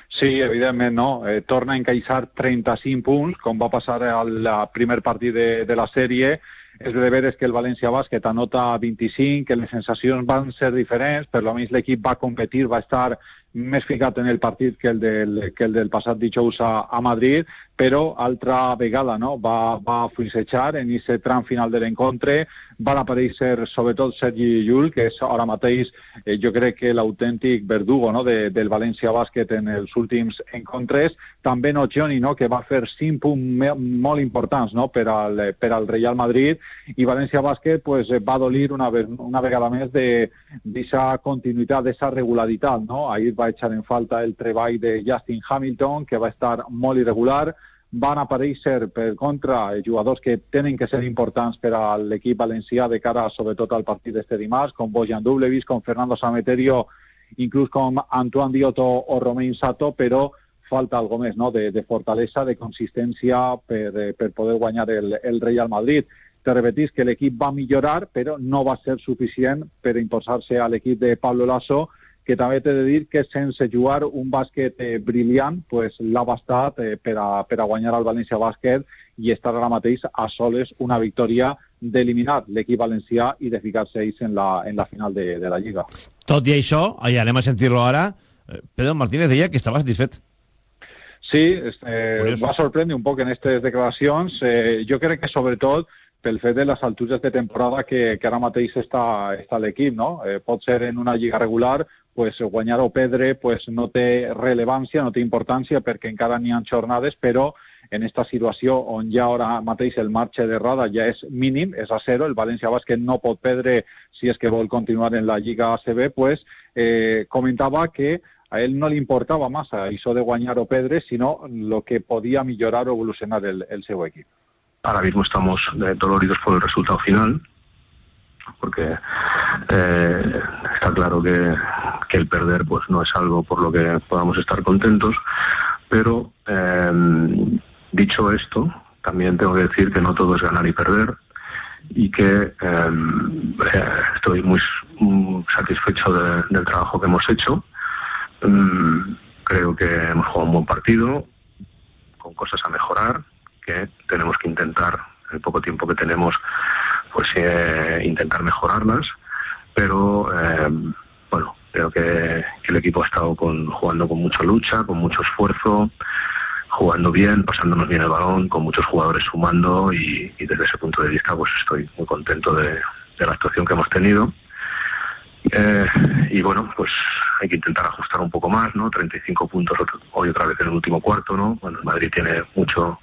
G: Sí, evidentment, no. Eh, torna a encaixar 35 punts, com va passar al primer partit de, de la sèrie. És de veres que el València Bàsquet anota 25, que les sensacions van ser diferents, però almenys l'equip va competir, va estar més ficat en el partit que el del, que el del passat dijous a, a Madrid, però altra vegada no? va, va fluixejar en aquest tram final de l'encontre, van aparèixer sobretot Sergi Llull, que és ara mateix eh, jo crec que l'autèntic verdugo no? de, del València Bàsquet en els últims encontres, també no Johnny, no? que va fer cinc punts molt importants no? per, al, per al Real Madrid, i València Bàsquet pues, va dolir una, una vegada més d'aquesta continuïtat, d'aquesta regularitat. No? Ahir va echar en falta el treball de Justin Hamilton, que va estar molt irregular, van aparèixer, per contra, jugadors que tenen que ser importants per a l'equip valencià de cara, sobretot, al partit d'este dimarts, com Bojan Dublevis, com Fernando Sameterio, inclús com Antoine Dioto o Romain Sato, però falta algo més, no?, de, de fortalesa, de consistència per, per poder guanyar el, el Real Madrid. Te repetís que l'equip va millorar, però no va ser suficient per imposar-se a l'equip de Pablo Lasso, que també t'he de dir que sense jugar un bàsquet eh, brillant pues, l'ha bastat eh, per, a, per a guanyar el València Bàsquet i estar ara mateix a soles una victòria d'eliminar l'equip valencià i de ficar-se ells en la, en la final de, de la Lliga.
A: Tot i això, i anem a sentir-lo ara, eh, Pedro Martínez deia que estava satisfet.
G: Sí, eh, va sorprendre un poc en aquestes declaracions. Eh, jo crec que sobretot pel fet de les altures de temporada que, que ara mateix està, està l'equip, no? Eh, pot ser en una lliga regular, pues, guanyar o perdre pues, no té rellevància, no té importància perquè encara n'hi ha jornades, però en esta situació on ja ara mateix el marge d'errada ja és mínim, és a zero, el València Bàsquet no pot perdre si és que vol continuar en la Lliga ACB, pues, eh, comentava que a ell no li importava massa això de guanyar o perdre, sinó el que podia millorar o evolucionar el, el seu.
H: Ahora mismo estamos eh, doloridos por el resultado final, porque eh, está claro que, que, el perder pues no es algo por lo que podamos estar contentos, pero eh, dicho esto, también tengo que decir que no todo es ganar y perder y que eh, estoy muy, satisfecho de, del trabajo que hemos hecho. Um, creo que hemos jugado un buen partido, con cosas a mejorar, que tenemos que intentar, en el poco tiempo que tenemos, pues eh, intentar mejorarlas, pero eh, bueno, creo que, el equipo ha estado con, jugando con mucha lucha, con mucho esfuerzo, jugando bien, pasándonos bien el balón, con muchos jugadores sumando y, desde ese punto de vista pues estoy muy contento de, la actuación que hemos tenido. Eh, y bueno, pues hay que intentar ajustar un poco más, ¿no? 35 puntos hoy otra vez en el último cuarto, ¿no? Bueno, Madrid tiene mucho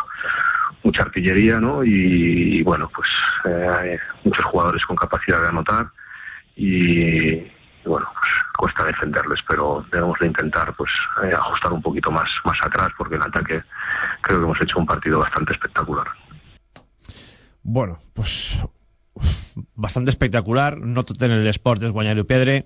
H: mucha artillería, ¿no? Y, bueno, pues eh, muchos jugadores con capacidad de anotar y bueno, pues cuesta defenderles, pero debemos de intentar pues eh, ajustar un poquito más, más atrás porque el ataque creo que hemos hecho un partido bastante espectacular.
A: Bueno, pues bastante espectacular, no tot en l'esport és guanyar i perdre.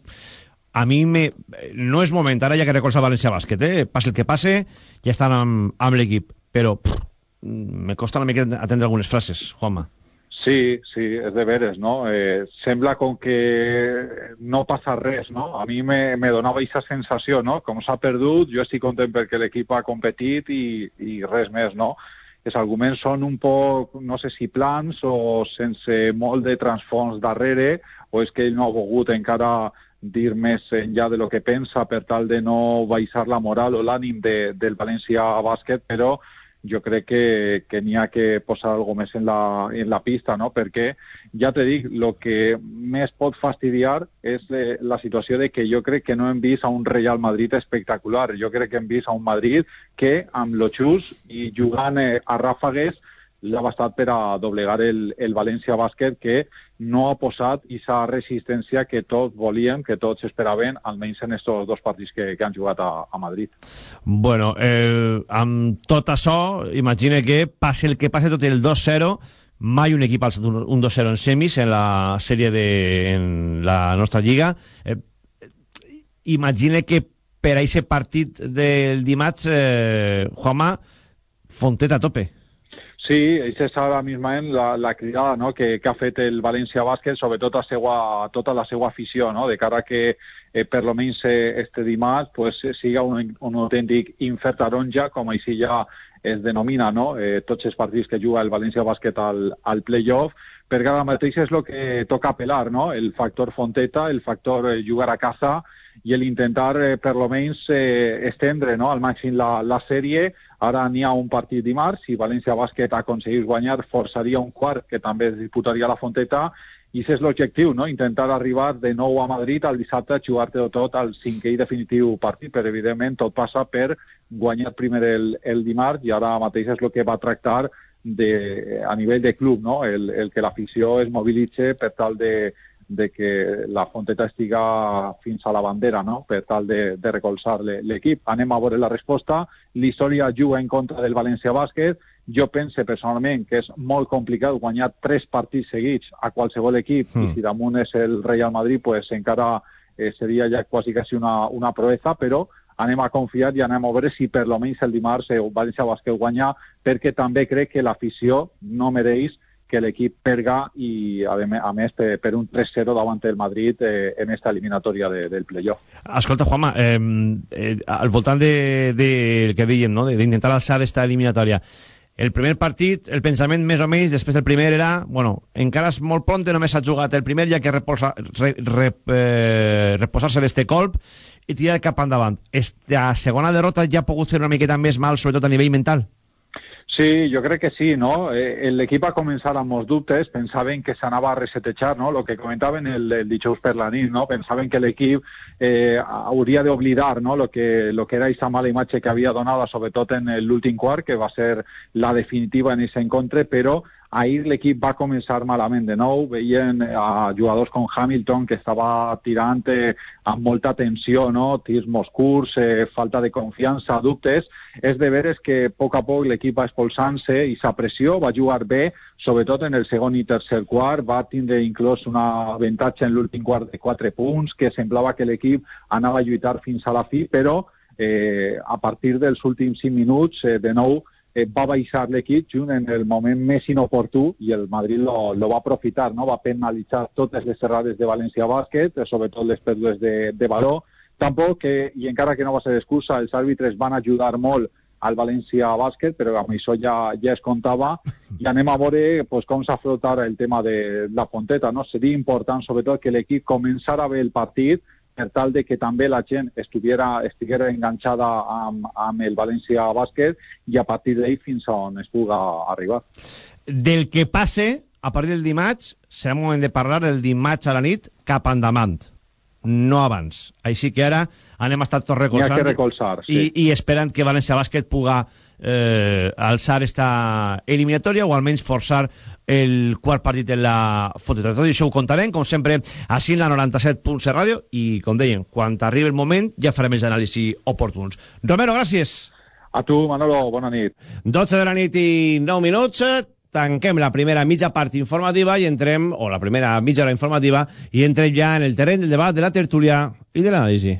A: A mi me... no és moment, ara ja que recolza València Bàsquet, eh? passi el que passe, ja estan amb, amb l'equip, però pff, me costa una mica atendre algunes frases, Juanma.
G: Sí, sí, és de veres, no? Eh, sembla com que no passa res, no? A mi me, me donava aquesta sensació, no? Com s'ha perdut, jo estic content perquè l'equip ha competit i, i res més, no? Els arguments són un poc, no sé si plans o sense molt de transfons darrere, o és que ell no ha volgut encara dir més enllà de lo que pensa per tal de no baixar la moral o l'ànim de, del València Bàsquet, però jo crec que, que n'hi ha que posar alguna més en la, en la pista, no? perquè, ja te dic, el que més pot fastidiar és eh, la situació de que jo crec que no hem vist a un Real Madrid espectacular. Jo crec que hem vist a un Madrid que, amb lo xus i jugant eh, a ràfagues, l'ha bastat per a doblegar el, el València Bàsquet, que no ha posat aquesta resistència que tots volíem, que tots esperaven, almenys en aquests dos partits que, que han jugat a, a Madrid.
A: Bueno, eh, amb tot això, imagine que passi el que passi tot el 2-0, mai un equip ha alçat un, un 2-0 en semis en la sèrie de en la nostra lliga. Eh, imagine que per a aquest partit del dimarts, eh, Juanma, Fontet a tope.
G: Sí, aquesta és ara mismament la, la cridada no? que, que ha fet el València Bàsquet, sobretot a, seua, tota la seva afició, no? de cara que eh, per lo menys eh, este dimarts pues, siga un, un autèntic infert taronja, com així ja es denomina, no? eh, tots els partits que juga el València Bàsquet al, al playoff, perquè ara mateix és el que toca apel·lar, no? el factor Fonteta, el factor eh, jugar a casa i l'intentar eh, per lo menys eh, estendre no? al màxim la, la sèrie, Ara n'hi ha un partit dimarts, si València Bàsquet aconseguís guanyar, forçaria un quart, que també es disputaria la Fonteta, i és l'objectiu, no? intentar arribar de nou a Madrid el dissabte, jugar-te tot al cinquè i definitiu partit, però evidentment tot passa per guanyar primer el, el dimarts i ara mateix és el que va tractar de, a nivell de club, no? el, el que l'afició es mobilitze per tal de, de que la Fonteta estiga fins a la bandera, no?, per tal de, de recolzar l'equip. Anem a veure la resposta. L'història juga en contra del València Bàsquet. Jo pense personalment que és molt complicat guanyar tres partits seguits a qualsevol equip mm. i si damunt és el Real Madrid, pues encara eh, seria ja quasi quasi una, una proeza, però anem a confiar i anem a veure si per lo menys el dimarts el València Bàsquet guanya, perquè també crec que l'afició no mereix que l'equip perga i, a, més, per, per un 3-0 davant del Madrid eh, en esta eliminatòria de, del playoff.
A: Escolta, Juanma, eh, eh, al voltant de, de, que dèiem, no? d'intentar alçar esta eliminatòria, el primer partit, el pensament més o menys després del primer era, bueno, encara és molt pront, només s'ha jugat el primer, ja que reposa, re, re, eh, reposar-se d'este colp i tirar cap endavant. Esta segona derrota ja ha pogut fer una miqueta més mal, sobretot a nivell mental?
G: Sí, jo crec que sí, no? Eh, L'equip va començar amb molts dubtes, pensaven que s'anava a resetejar, no? Lo que comentaven el, el dijous per la nit, no? Pensaven que l'equip eh, hauria d'oblidar, no? Lo que, lo que era aquesta mala imatge que havia donada, sobretot en l'últim quart, que va ser la definitiva en aquest encontre, però ahir l'equip va començar malament de nou, veien a jugadors com Hamilton que estava tirant eh, amb molta tensió, no? tirs molt curts, eh, falta de confiança, dubtes. És de veres que a poc a poc l'equip va expulsant-se i sa pressió, va jugar bé, sobretot en el segon i tercer quart, va tindre inclús un avantatge en l'últim quart de 4 punts, que semblava que l'equip anava a lluitar fins a la fi, però eh, a partir dels últims 5 minuts, eh, de nou, eh, va baixar l'equip junt en el moment més inoportú i el Madrid lo, lo va aprofitar, no? va penalitzar totes les errades de València Bàsquet, eh, sobretot les pèrdues de, de valor. Tampoc, que, i encara que no va ser excusa, els àrbitres van ajudar molt al València Bàsquet, però amb això ja, ja es comptava, i anem a veure pues, com s'afrontarà el tema de la Fonteta. No? Seria important, sobretot, que l'equip començara bé el partit, per tal de que també la gent estuviera, estiguera enganxada amb, amb el València Bàsquet i a partir d'ahir fins on es puga arribar.
A: Del que passe a partir del dimarts, serà moment de parlar el dimarts a la nit cap endavant, no abans. Així que ara anem a estar tots recolzant.
G: Recolzar, sí.
A: I, i esperant que València Bàsquet puga eh, alçar esta eliminatòria o almenys forçar el quart partit en la Fonteta. Tot això ho contarem, com sempre, així en la 97.7 ràdio i, com deien, quan arribi el moment ja farem els anàlisis oportuns. Romero, gràcies.
G: A tu, Manolo, bona nit.
A: 12 de la nit i 9 minuts, tanquem la primera mitja part informativa i entrem, o la primera mitja hora informativa, i entrem ja en el terreny del debat, de la tertúlia i de l'anàlisi.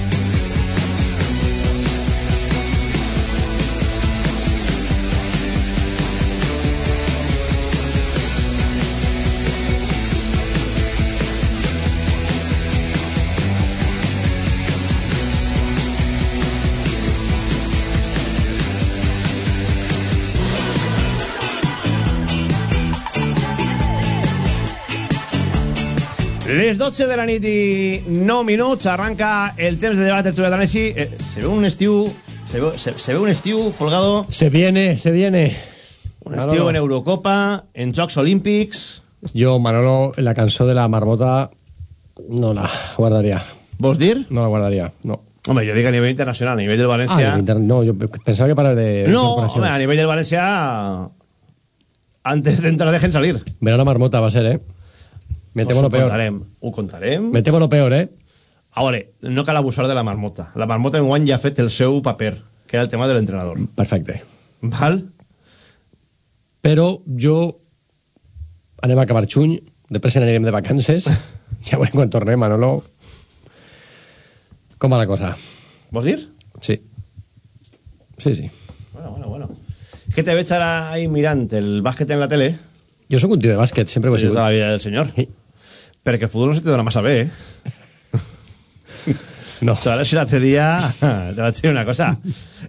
A: Les 12 de la nit i 9 minuts arranca el temps de debat tertúlia d'anàlisi. Eh, se ve un estiu... Se ve, se, se ve un estiu, Folgado...
F: Se viene, se viene.
A: Un estiu en Eurocopa, en Jocs Olímpics...
F: Jo, Manolo, la cançó de la marmota no la guardaria.
A: Vols dir?
F: No la guardaria, no.
A: Home, jo dic a nivell internacional, a nivell del València...
F: Ah, inter... no, jo pensava que parlar de...
A: No, home, a nivell del València... Antes de entrar dejen salir.
F: Verá la marmota va a ser, eh? Me temo lo peor.
A: contarem, ho contarem.
F: Me temo lo peor, eh?
A: A veure, no cal abusar de la marmota. La marmota en guany ja ha fet el seu paper, que era el tema de l'entrenador.
F: Perfecte.
A: Val?
F: Però jo... Anem a acabar juny, després anirem de vacances, ja veurem quan tornem, Manolo. Com va la cosa?
A: Vols dir?
F: Sí. Sí, sí.
A: Bueno, bueno, bueno. És que te veig ara ahí mirant el bàsquet en la tele.
F: Jo sóc un tio de bàsquet, sempre ho he sigut.
A: tota la vida del senyor. Perquè el futbol no se te dona massa bé, eh?
F: No.
A: Chavales, si l'altre dia te vaig dir una cosa.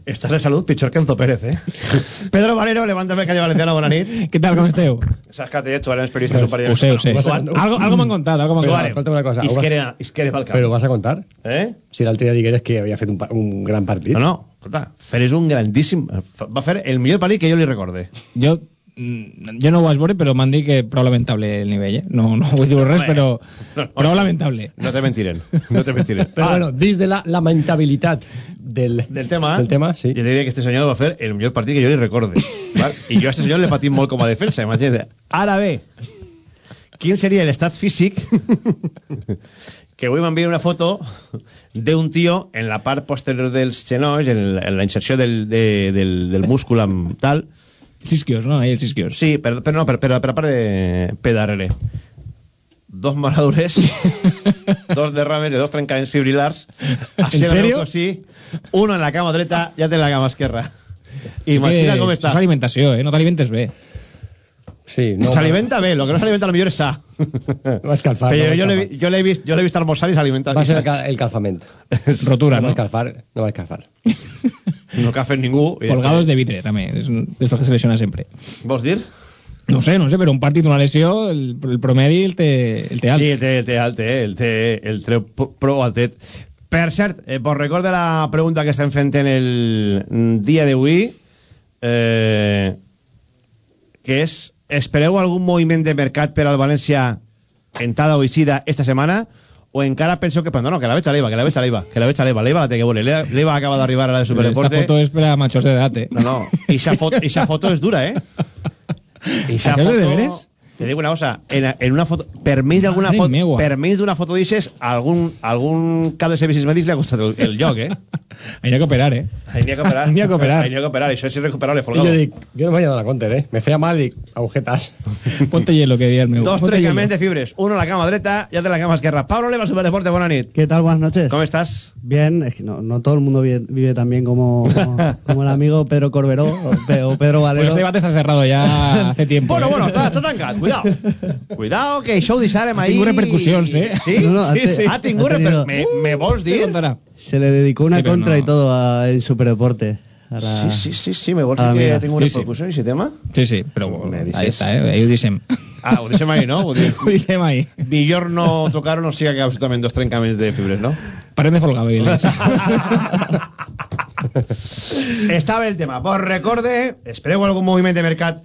A: Estàs de salut pitjor que Enzo Pérez, eh? Pedro Valero, levántame calle valenciano, bona nit.
I: Què tal, com esteu?
A: Saps que t'he hecho varios periodistas un par de
I: Ho sé, ho sé. Algo, algo m'han contat, algo m'han contat.
F: escolta'm una cosa.
A: Isquere, isquere pel camp.
F: Però vas a contar?
A: Eh?
F: Si l'altre dia digueres que havia fet un, un gran partit.
A: No, no, escolta, Fer és un grandíssim... Va fer el millor palí que jo li recorde.
I: Jo, jo no ho vaig veure, però m'han dit que prou lamentable el nivell, eh? No, no vull dir res, però prou lamentable.
A: No te mentiren, no te mentiren.
F: Però bueno, dins de la lamentabilitat del,
A: del tema,
F: del tema sí.
A: jo diria que este senyor va fer el millor partit que jo li recorde. Val? I jo a este senyor l'he patit molt com a defensa, imagina't. Ara bé, quin seria l'estat físic que avui m'envia una foto d'un tio en la part posterior dels genolls, en, en la inserció del, de, del, del múscul amb tal...
I: Sisquios, no? Ahí el sisquios.
A: Sí, però, però no, per, per, per la part de PDRL. dos maradures, dos derrames de dos trencaments fibrilars. Así
I: ¿En
A: el meu
I: serio?
A: cosí, uno en la cama dreta i altre en la cama esquerra. Imagina
I: Que
A: com
I: això
A: està.
I: És alimentació, eh? No t'alimentes bé.
F: Sí,
A: No, S'alimenta bé, lo que no s'alimenta lo millor és sa.
F: Va escalfar.
A: Però
F: no
A: jo,
F: va
A: l'he
F: escalfar.
A: vi- jo l'he vist, jo l'he vist almorzar i s'alimenta.
F: Va ser el, ca- el calfament.
I: Rotura,
F: no?
I: no?
F: va escalfar, no va escalfar.
A: No cal fer ningú. i-
I: Folgados de vitre, també. És un- el que se lesiona sempre.
A: Vols dir?
I: No sé, no sé, però un partit, una lesió, el, el promedi el té, el té alt.
A: Sí, el té, el té alt, eh? el té, el té pro- prou altet. Per cert, eh, vos recordo la pregunta que estem fent en el dia d'avui, eh, que és, espereu algun moviment de mercat per al València entrada o eixida esta setmana? O encara penseu que... Però no, no, que la veig a l'Eiva, que la veig a l'Eiva, que la veig a l'Eiva, l'Eiva la té que. L'Eiva l'Eiva acaba d'arribar a la de
I: Esta
A: Superdeporte.
I: foto és per a majors d'edat, eh?
A: No, no, esa foto, esa foto es dura, ¿eh? Esa
I: ¿Això és de
A: foto-
I: deberes?
A: Te digo una cosa, en, en una foto, per més d'alguna foto,
I: meua.
A: per més d'una foto d'ixes, algun, algun cap de servicis mèdics li ha costat el, el lloc, eh?
I: Hi ha que operar, eh?
A: Ahí n'hi ha que operar.
I: N'hi ha que operar.
A: Ahí n'hi ha que operar, això és irrecuperable, Folgado.
F: yo digo, yo no me voy a dar cuenta, ¿eh? Me feia mal y agujetas.
I: Ponte hielo, que diria el meu.
A: Dos trencaments de fibres, uno en la cama dreta y otro en la cama esquerra. Pablo Leva, Superdeporte, buena nit.
J: ¿Qué tal? Buenas noches.
A: ¿Cómo estás?
J: Bien, es que no, no todo el mundo vive, vive tan bien como, como el amigo Pedro Corberó o, Pe- o Pedro
I: Pues
J: Valero.
I: este debate está cerrado ya hace tiempo.
A: Bueno,
I: eh?
A: bueno, està, està tancat, cuidao. Cuidao, que això ho deixarem
I: Ha
A: ahí.
I: tingut repercussions, eh?
A: Sí,
J: No, no, ha
A: sí, sí. Ha tingut
J: ha
A: repercussions. Me, me vols
I: ¿Qué
A: dir?
J: Se le dedicó una
I: Sí,
J: contra
I: no.
J: y todo a- en Superdeporte. a la-
A: Sí, sí, sí, sí, me vols
J: Ah,
A: dir que ha tingut
I: Sí, sí.
A: repercussions, aquest tema?
I: Sí, sí, però bueno,
A: dices-
I: ahí está, eh? Ahí ho deixem.
A: Ah, ho deixem ahí, no?
I: Ho deixem ahí.
A: millor no tocar-ho, no siga que absolutament dos trencaments de fibres, no?
I: Parem de folgado, Viles.
A: Estava el tema. Vos recorde, espereu algun moviment de mercat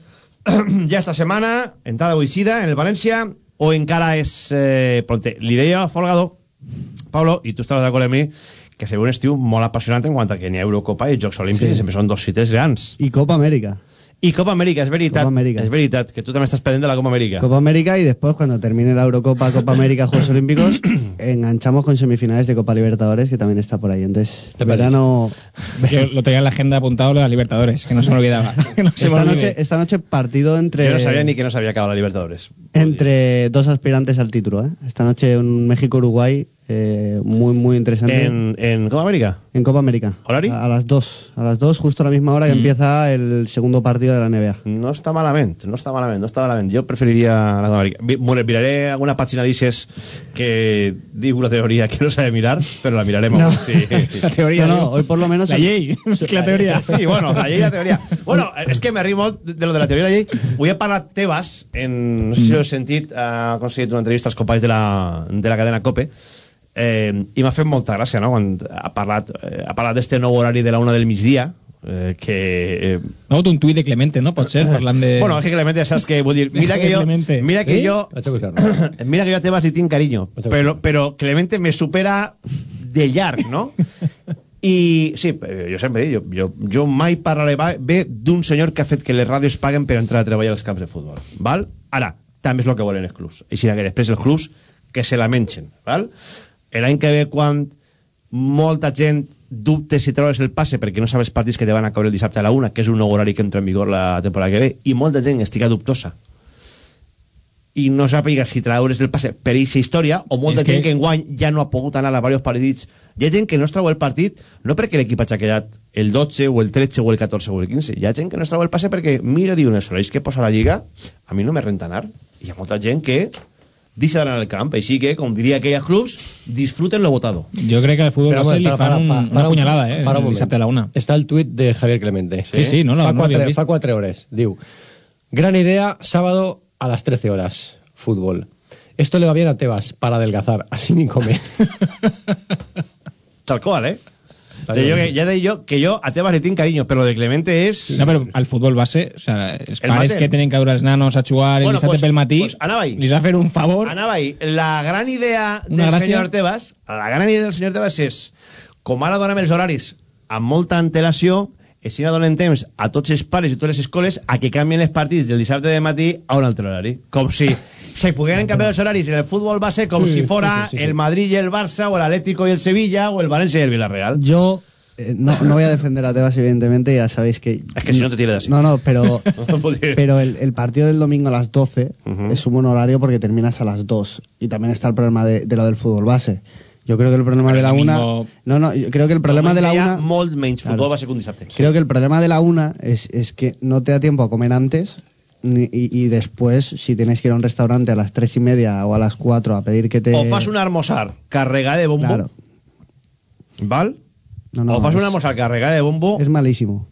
A: ja esta setmana, entrada o eixida en el València, o encara és eh, pronte. Li deia Folgado, Pablo, i tu estàs d'acord amb mi, que serà un estiu molt apassionant en quant a que n'hi ha Eurocopa i Jocs Olímpics,
J: Sí.
A: sí. sempre són dos cites grans.
J: Y Copa América.
A: I Copa Amèrica, és veritat.
J: Copa Amèrica.
A: És veritat, que tu també estàs pendent de la Copa Amèrica.
J: Copa América y después cuando termine la Eurocopa, Copa América, Juegos Olímpicos, enganchamos con semifinales de Copa Libertadores que también está por ahí. Entonces,
F: Te
J: verano...
I: Yo lo tenía en la agenda apuntado lo de la Libertadores, que no se me olvidaba. No se
J: Esta noche, esta noche partido entre...
A: Yo no sabía ni que no sabía acabar la Libertadores.
J: entre dos aspirantes al título. ¿eh? Esta noche un México-Uruguay eh, muy, muy interesante.
A: En, en Copa Amèrica?
J: En Copa América.
A: ¿Horari?
J: A, a las dos. A las dos, justo a la misma hora que
A: Mm.
J: empieza el segundo partido de la NBA.
A: No està malament, no està malament, no està malament. Jo preferiria la Copa Amèrica. Vi- Bueno, miraré alguna pàgina d'ixes que diu una teoria que no sabe mirar, però la mirarem.
J: No.
A: Sí.
I: La teoría.
J: No, no,
I: digo.
J: hoy por lo menos...
I: La és que la teoria.
A: Sí, bueno, la la teoria. Bueno, és que m'arribo molt de lo de la teoria i la llei. Avui he parlat Tebas, en, no sé si heu sentit, ha aconseguit una entrevista als companys de la, de la cadena COPE, eh, i m'ha fet molta gràcia, no?, quan ha parlat, eh, ha parlat d'este nou horari de la una del migdia, eh, que... Eh,
I: No, un tuit de Clemente, ¿no? Pot ser, parlant de...
A: Bueno, es que Clemente, saps que vull dir, mira que jo, mira que jo, mira que jo a Tebas li tinc carinyo, però, però Clemente me supera de llarg, no? I sí, eh, jo sempre dic, jo, jo, jo mai parlaré bé d'un senyor que ha fet que les ràdios paguen per entrar a treballar als camps de futbol, val? Ara, també és el que volen els clubs. Així que després els clubs que se la mengen, val? L'any que ve, quan molta gent dubte si treure's el passe perquè no sabes partits que te van a caure el dissabte a la una, que és un nou horari que entra en vigor la temporada que ve, i molta gent estiga dubtosa i no sàpiga si traure's el passe per eixa història, o molta
I: És que-
A: gent que enguany ja no ha pogut anar a diversos partits. Hi ha gent que no es el partit no perquè l'equip hagi quedat el 12 o el 13 o el 14 o el 15. Hi ha gent que no es el passe perquè mira, diu, no que posa la lliga, a mi no me renta anar. Hi ha molta gent que deixa d'anar al camp, així que, com diria aquells clubs, disfruten lo votado.
I: Jo crec que al futbol base li
F: para,
I: fan un, una punyalada, eh?
F: para un
I: el dissabte a la una.
F: Está el tuit de Javier Clemente.
I: Sí, sí, no, no,
F: fa,
I: no
F: quatre,
I: vist.
F: fa quatre hores. Diu, gran idea, sábado a las 13 horas, fútbol. Esto le va bien a Tebas para adelgazar, así ni comer.
A: Tal qual, eh? De jo, que, ja deia jo que jo a Tebas li tinc carinyo, però de Clemente és...
I: No, però al futbol base, o sea, els
A: El
I: pares que tenen que veure els nanos a jugar el
A: Bueno,
I: dissabte
A: pues-
I: pel matí,
A: pues anava ahí.
I: li va fer un favor.
A: Anava ahí. La gran idea
I: Una
A: del
I: gràcia.
A: senyor Tebas, la gran idea del senyor Tebas és, com ara donem els horaris amb molta antelació, així no donen temps a tots els pares i totes les escoles a que canvien els partits del dissabte de matí a un altre horari. Com si se pogueren canviar els horaris en el futbol base com
J: Sí,
A: si fora
J: sí, sí, sí.
A: el Madrid i el Barça o l'Atlético i el Sevilla o el València i el Villarreal.
J: Yo eh, no, no voy a defender a Tebas, evidentemente, ya sabéis que...
A: Es que si no te tiras así.
J: No, no, pero, pero el, el partido del domingo a las 12
A: Ujú.
J: es un buen horario porque terminas a las 2. Y también está el problema de, de lo del fútbol base. Yo creo que el problema
A: Pero
J: de la
A: el
J: una... No, no, yo creo que el problema de la una...
A: molt menys
J: Claro.
A: futbol va ser que un dissabte.
J: Creo que el problema de la una es, es que no te da tiempo a comer antes y, y después, si tienes que ir a un restaurante a las tres y media o a las cuatro a pedir que te...
A: O fas un armosar carregat de bombo,
J: Claro.
A: val?
J: No, no,
A: o fas
J: es-
A: un armosar carregat de bombo
J: Es malísimo.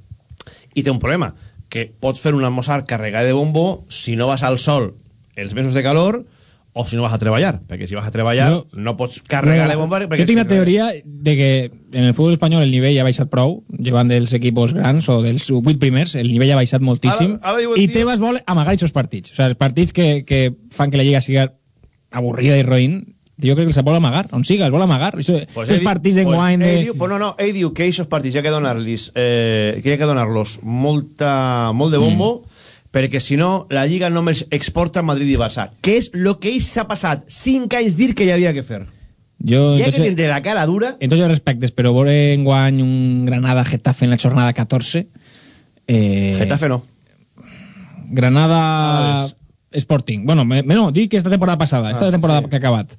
A: i té un problema, que pots fer un armosar carregat de bombo si no vas al sol els mesos de calor o si no vas a treballar, perquè si vas a treballar
I: Jo-
A: no pots carregar de bomba
I: Yo tengo una teoría de que en el fútbol español el nivell ha baixat prou, llevant dels equipos grans o dels 8 primers, el nivell ha baixat moltíssim,
A: Ara- ara el
I: i Tebas vol amagar aquests partits. O sea, els partits que, que fan que la Lliga siga avorrida i roïn, jo crec que els vol amagar, on siga, els vol amagar. Això,
A: Pues
I: els partits
A: pues
I: d'enguany
A: ell
I: de...
A: diu, pues no, no, ell diu que aquests partits hi ha que donar-los eh, que hi ha que donar-los molta, molt de bombo
I: Mm.
A: Perquè si no la Lliga només exporta Madrid i Barça que és el que ell s'ha passat 5 anys dir que hi havia que fer
I: Jo,
A: hi ha que
I: entonces-
A: tindre la cara dura
I: En tots els respectes, però veure enguany un Granada-Getafe en la jornada 14... Eh,
A: Getafe no
I: Granada
A: Ales.
I: Sporting. Bueno, me, no, dic que esta temporada passada, esta
A: Ah,
I: temporada
A: sí.
I: que ha acabat.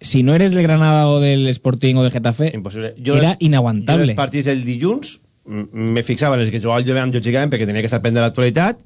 I: Si no eres del Granada o del Sporting o del Getafe,
A: impossible
I: era
A: els-
I: inaguantable.
A: jo els partits del dilluns me fixava en els que jugava el Jovent lògicament perquè tenia que estar pendent de l'actualitat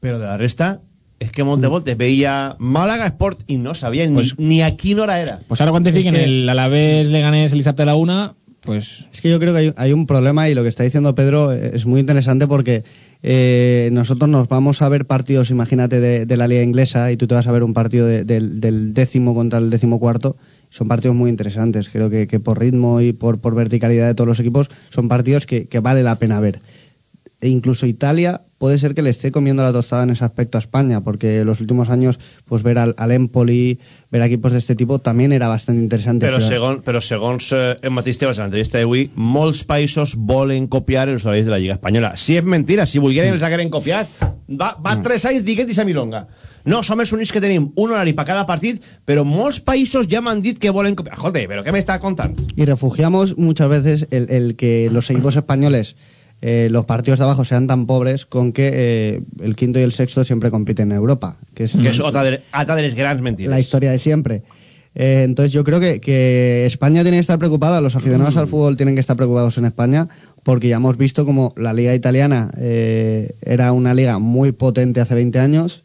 A: però de la resta és que moltes voltes veia Màlaga Sport i no sabia ni,
I: Pues-
A: ni a quina hora era
I: Pues ahora cuando te fiquen
J: Es que-
I: el Alavés Leganés el dissabte a la una, pues
J: Es que yo creo que hay, hay un problema y lo que está diciendo Pedro es muy interesante porque eh, nosotros nos vamos a ver partidos, imagínate, de, de la liga inglesa y tú te vas a ver un partido de- del, del décimo contra el décimo cuarto. Son partidos muy interesantes. Creo que, que por ritmo y por, por verticalidad de todos los equipos son partidos que, que vale la pena ver. E incluso Italia puede ser que le esté comiendo la tostada en ese aspecto a España, porque en los últimos años, pues ver al, al Empoli, ver equipos de este tipo también era bastante interesante.
A: Però,
J: Pero-
A: segon, però segons eh, el mateix Tebas en l'entrevista d'avui, molts països volen copiar els horaris de la Lliga Espanyola. Si és mentira, si volgueren els hagueren copiat. Va, va tres anys i milonga. No, som els únics que tenim un horari per cada partit, però molts països ja m'han dit que volen copiar. Escolta, però què m'està contant?
J: Y refugiamos muchas veces el, el que los equipos españoles, eh, los partidos de abajo sean tan pobres con que eh, el quinto y el sexto siempre compiten en Europa, que es,
A: Que otra de, les grans mentides.
J: la historia de siempre. Eh, entonces yo creo que, que España tiene que estar preocupada, los aficionados al fútbol tienen que estar preocupados en España, porque ya hemos visto como la liga italiana eh, era una liga muy potente hace 20 años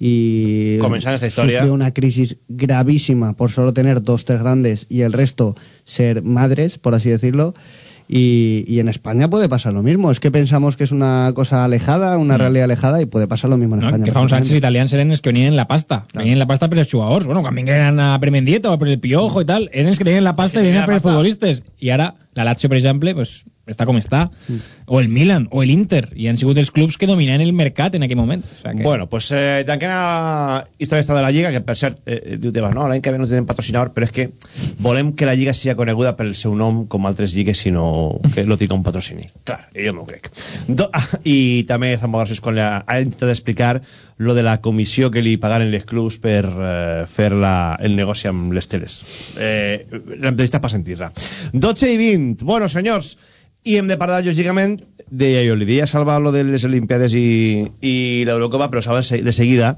J: y
A: esta historia.
J: sufrió una crisis gravísima por solo tener dos, tres grandes y el resto ser madres, por así decirlo. Y, y en España puede pasar lo mismo. Es que pensamos que es una cosa alejada, una realidad alejada, y puede pasar lo mismo en
I: no?
J: España.
I: que fa uns anys els italians eren els que venien la pasta. Venien la pasta per els jugadors. Bueno, quan vingueren a Premendieta o per el Piojo i tal, eren els que tenien la pasta i venien per els futbolistes. I ara, la Lazio, per exemple, pues, està com està. O el Milan, o el Inter. I han sigut els clubs que dominen el mercat en aquell moment. O sea que...
A: Bueno, pues eh, tanquem la història de la Lliga, que per cert, eh, diu Tebas, no, l'any que ve no tenen patrocinador, però és que volem que la Lliga sigui coneguda pel seu nom com altres lligues, sinó que no tinga un patrocini. Clar, jo m'ho crec. Do, ah, I també Zambo Garcés quan ha intentat explicar lo de la comissió que li pagaren les clubs per eh, fer la, el negoci amb les teles. Eh, L'entrevista per sentir-la. 12 i 20. Bueno, senyors, i hem de parlar, lògicament, li deia salvar lo de les Olimpiades i, i l'Eurocopa, però saben de seguida,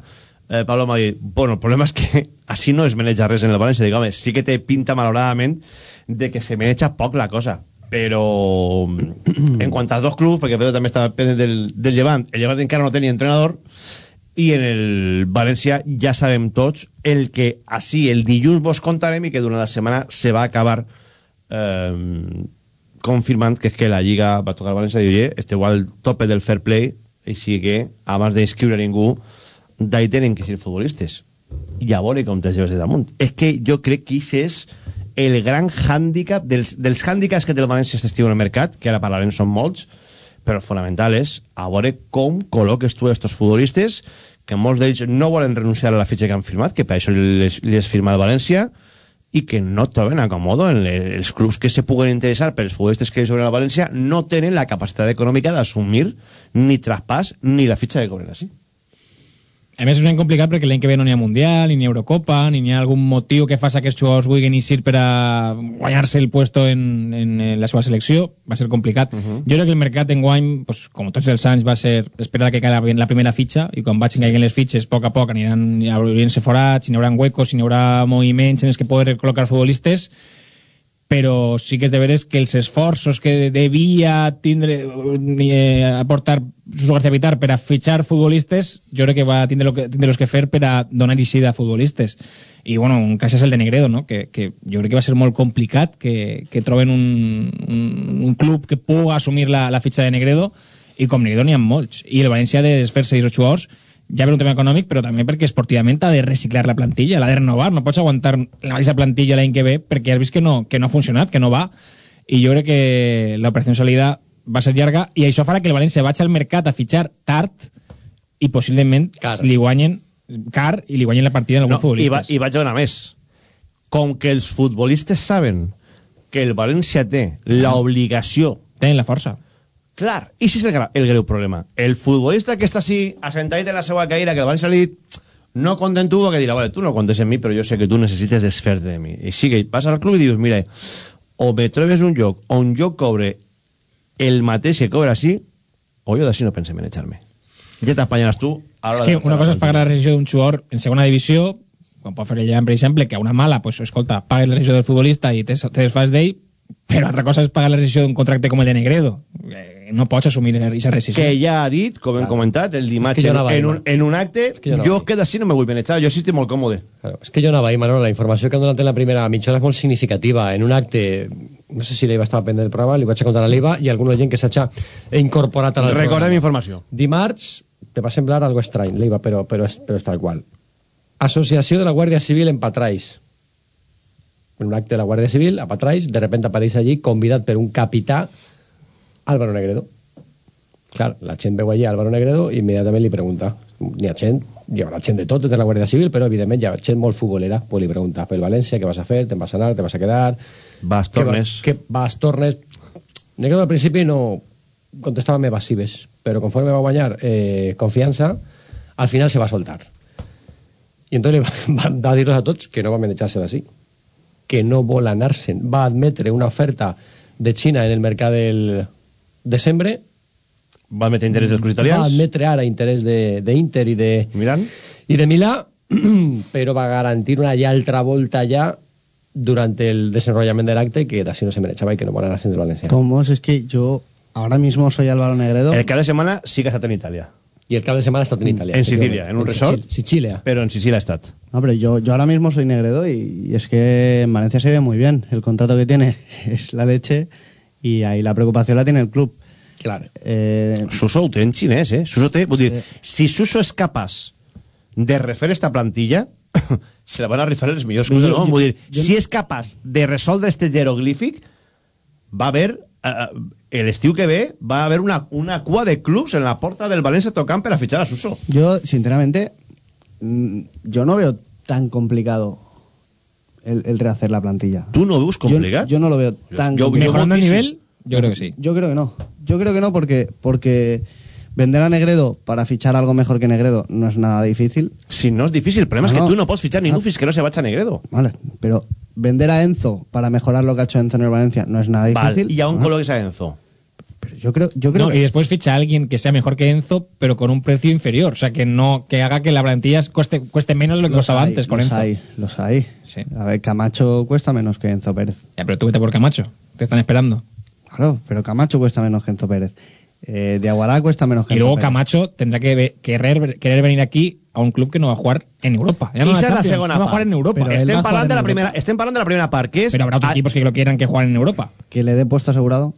A: eh, Pablo m'ha dit, bueno, el problema és que així no es maneja res en el València. Dic, home, sí que té pinta, malauradament, de que se maneja poc la cosa però en quant als dos clubs, perquè Pedro també està pendent del, del Llevant, el Llevant encara no tenia entrenador, i en el València ja sabem tots el que així el dilluns vos contarem i que durant la setmana se va acabar eh, confirmant que és que la Lliga va tocar al València i dir, oye, esteu al tope del fair play així que abans d'inscriure ningú d'ahí tenen que ser futbolistes. I a veure com te'ls lleves de damunt. És que jo crec que això és el gran hàndicap dels, dels hàndicaps que té el València aquest estiu en el mercat que ara parlarem són molts però el fonamental és a veure com col·loques tu estos futbolistes que molts d'ells no volen renunciar a la fitxa que han firmat, que per això les, les firma el València, i que no troben acomodo en els clubs que se puguen interessar per els futbolistes que sobre la València no tenen la capacitat econòmica d'assumir ni traspàs ni la fitxa de cobren així.
I: A més, és ben complicat perquè l'any que ve no n'hi ha Mundial, ni n'hi ha Eurocopa, ni n'hi ha algun motiu que faci que aquests jugadors vulguin eixir per a guanyar-se el puesto en, en, la seva selecció. Va ser complicat. Uh -huh. Jo crec que el mercat en guany, pues, com tots els anys, va ser esperar que caigui la primera fitxa i quan vagin caiguen les fitxes, a poc a poc aniran, hi haurien-se forats, hi haurà huecos, hi haurà moviments en els que poder col·locar futbolistes però sí que és de veres que els esforços que devia tindre, eh, aportar Suso García Vitar per a fitxar futbolistes, jo crec que va tindre, lo que, tindre los que fer per a donar eixida a futbolistes. I, bueno, un cas és el de Negredo, no? que, que jo crec que va ser molt complicat que, que troben un, un, un club que pugui assumir la, la fitxa de Negredo, i com Negredo n'hi ha molts. I el València de desfer-se i jugadors ja per un tema econòmic, però també perquè esportivament ha de reciclar la plantilla, l'ha de renovar, no pots aguantar la mateixa plantilla l'any que ve perquè has vist que no, que no ha funcionat, que no va, i jo crec que l'operació salida va ser llarga i això farà que el València vagi al mercat a fitxar tard i possiblement car. li guanyen car i li guanyen la partida a alguns
A: no,
I: futbolistes.
A: I, va, I vaig a una més. Com que els futbolistes saben que el València té l'obligació...
I: Tenen la força.
A: Clar, i si és el, el greu problema. El futbolista que està així, assentadit en la seva caïra, que el ha dit no contentudo, que dirà, vale, tu no comptes en mi, però jo sé que tu necessites desfer-te de mi. I sí que vas al club i dius, mira, o me trobes un lloc on jo cobre el mateix que cobra així, o jo d'així no pensem en echar-me. Ja t'apanyaràs tu.
I: És que una cosa és pagar la rescisió d'un jugador en segona divisió, com pot fer el Llevant, per exemple, que a una mala, pues, escolta, pagues la rescisió del futbolista i te, te desfas d'ell, però altra cosa és pagar la rescisió d'un contracte com el de Negredo. Eh, no pots assumir aquesta rescisió.
A: que ja ha dit, com hem comentat, el dimarts
F: És que
A: en, un, en un acte,
F: que jo anava
A: jo
F: ahí.
A: que d'ací no me vull penetrar, jo sí estic molt còmode.
F: Claro, és que jo anava ahí, Manolo, la informació que han donat en la primera mitja hora és molt significativa. En un acte, no sé si l'Eiva estava pendent del programa, li vaig a contar a l'Eiva i algun gent que s'ha incorporat al
A: Recordem
F: programa.
A: informació.
F: Dimarts, te va semblar algo estrany, l'Eiva, però, però, és, però és tal qual. Associació de la Guàrdia Civil en Patrais. En un acte de la Guàrdia Civil, a Patrais, de repente apareix allí convidat per un capità, Álvaro Negredo. Clar, la gent veu allí Álvaro Negredo i immediatament li pregunta. N'hi ha gent, hi haurà gent de tot, de la Guàrdia Civil, però evidentment hi ha gent molt futbolera. Pues li pregunta, pel València, què vas a fer? Te'n vas a anar? Te vas a quedar?
A: Vas, tornes.
F: Què vas, tornes? Negredo al principi no contestava evasives, però conforme va guanyar eh, confiança, al final se va soltar. I entonces li va, va dir-los a tots que no va manejar-se d'ací, que no vol anar-se'n. Va admetre una oferta de Xina en el mercat del desembre,
A: Va admetre interès dels clubs
F: va
A: italians.
F: admetre ara interès d'Inter i de,
A: Milan.
F: i de Milà, però va garantir una i altra volta ja durant el desenrotllament de l'acte que d'ací no se mereixava i que no vol anar-se'n del València.
J: Tomos, es que yo ahora mismo soy Álvaro Negredo.
A: El cap de setmana sí que ha estat en Itàlia.
F: I el cap de setmana ha estat en Itàlia.
A: En Sicilia, en un resort.
F: Sicil- Sicilia.
A: Pero en Sicilia ha estat.
J: No, pero yo, yo ahora mismo soy Negredo y, y es que en Valencia se ve muy bien. El contrato que tiene es la leche y ahí la preocupación la tiene el club.
F: Claro.
J: Eh,
A: Suso ho té en xinès, eh? Suso té... Vull dir, si Suso és capaç de refer esta plantilla, se la van a rifar els millors clubs
J: Jo- jo-
A: Vull dir,
J: jo-
A: si és capaç de resoldre este jeroglífic, va haver... Eh, l'estiu que ve va haver una, una cua de clubs en la porta del València tocant per a fitxar a Suso.
J: yo, sinceramente, mm, yo no veo tan complicado el, el rehacer la plantilla.
A: ¿Tú no ves complicado?
J: Yo, yo no lo veo tan
A: yo-
J: complicado.
I: Mejorando el nivel, yo creo que sí.
J: Yo creo que no. Yo creo que no porque, porque vender a Negredo para fichar algo mejor que Negredo no es nada difícil.
A: Si no és difícil, el problema
J: No,
A: és que
J: no.
A: tu no pots fitxar ningú
J: Ah.
A: fins que no se vaig a Negredo.
J: Vale, pero vender a Enzo para mejorar lo que ha hecho Enzo en el Valencia no es nada difícil.
A: I a un
J: Ah,
A: col·logues a Enzo.
J: Yo creo, yo creo
I: No,
J: que
I: y después ficha a alguien que sea mejor que Enzo, pero con un precio inferior. O sea, que no que haga que la plantilla cueste, cueste menos de lo que
J: los
I: costaba
J: hay,
I: antes con
J: los
I: Enzo.
J: hay, los hay.
I: Sí.
J: A ver, Camacho cuesta menos que Enzo Pérez.
I: Ya, pero tú vete por Camacho. Te están esperando.
J: Claro, pero Camacho cuesta menos que Enzo Pérez. Eh, Diaguará cuesta menos que
I: Y luego
J: Pérez.
I: Camacho tendrá que ve- querer, querer venir aquí a un club que no va a jugar en Europa. Ya no
A: esa la segona
I: no va a jugar en Europa.
J: Jugar
A: parlant, de
J: en
A: la
J: Europa.
A: primera, estem parlant de la primera part, que és...
I: Pero habrá otros
A: a-
I: equipos que lo quieran que jueguen en Europa.
J: Que le dé puesto asegurado.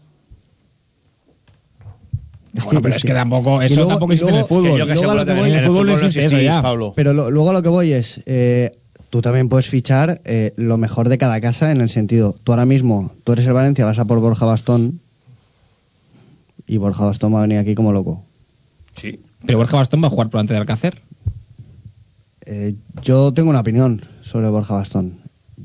I: Bueno, pero es que tampoco, eso
J: luego-
I: tampoco existe en el fútbol.
A: que yo que
J: luego lo que voy-
A: en el fútbol no
I: existe eso
A: existís,
I: ya.
A: Pablo.
J: Pero lo- luego a lo que voy es, eh, tú también puedes fichar eh, lo mejor de cada casa en el sentido, tú ahora mismo, tú eres el Valencia, vas a por Borja Bastón y Borja Bastón va a venir aquí como loco.
A: Sí.
I: Pero Borja Bastón va a jugar por delante de Alcácer.
J: Eh, yo tengo una opinión sobre Borja Bastón.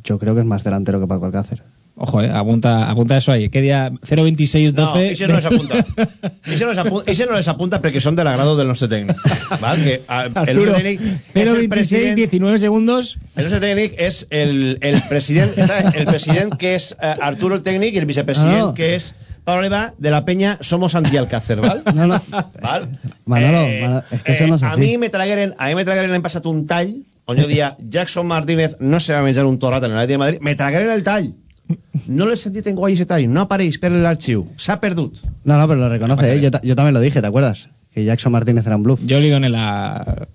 J: Yo creo que es más delantero que Paco Alcácer.
I: Ojo, eh, apunta, apunta eso ahí. ¿Qué día? 02612.
A: No, ese no les apunta. Ese no les apunta, ese no les apunta perquè són del agrado del nostre tècnic. Val? Que, a, el
I: Arturo,
A: el
I: 026,
A: president...
I: 19 segundos.
A: El nostre és el, el president, està, el president que és eh, Arturo el tècnic i el vicepresident
J: No.
A: que és Pablo Oliva de la Peña Somos Antialcácer, ¿val?
J: No, no.
A: ¿Val?
J: Manolo,
A: Eh,
J: Manolo, es que eso
A: eh,
J: no es
A: a mi me tragueren, a mi me tragueren l'any passat un tall on jo dia Jackson Martínez no se va menjar un torrat en l'Atleti de Madrid, me tragueren el tall. No l'he sentit en guai ese tall, no apareix per l'arxiu, s'ha perdut.
J: No, no, pero lo reconoce, ¿eh? yo, yo también lo dije, ¿te acuerdas? Que Jackson Martínez era un bluff.
I: Yo le doné la...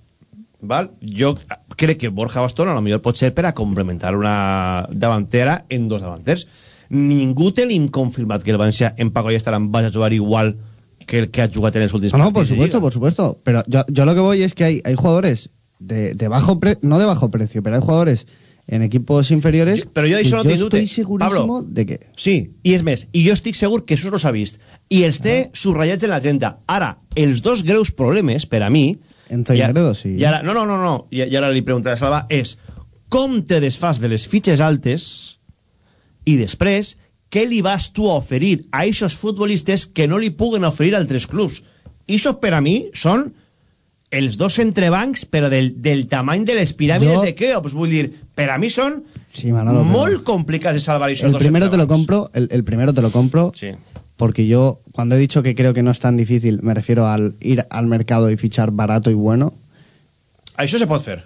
A: Val? Jo crec que Borja Bastón a lo millor pot ser per a complementar una davantera en dos davanters. Ningú tenim confirmat que el València en Paco i Estaran va a jugar igual que el que ha jugat en els últims
J: No, no, por supuesto, por supuesto. Pero yo, yo lo que voy es que hay, hay jugadores de, de bajo pre- no de bajo precio, pero hay jugadores en equipos inferiores.
A: Jo
J: que
A: això no tinc
J: yo
A: dubte. Pablo.
J: de que.
A: Sí, i és més, i jo estic segur que això no s'ha vist. I els té subratllats en l'agenda. Ara, els dos greus problemes, per a mi...
J: I Negredo, sí.
A: I ara, no, no, no, no. I, i ara li preguntaré a Salva, és com te desfas de les fitxes altes i després què li vas tu a oferir a aquests futbolistes que no li puguen oferir a altres clubs. I això per a mi són els dos entrebancs, però del, del tamany de les piràmides
J: Jo-
A: de Keops. Vull dir, per a mi són
J: Sí, Manolo, pero-
A: molt complicats de salvar aquests
J: El
A: dos
J: primero te lo compro, el, el primero te lo compro.
A: Sí.
J: Porque yo, cuando he dicho que creo que no es tan difícil, me refiero al ir al mercado y fichar barato y bueno.
A: Això se pot fer.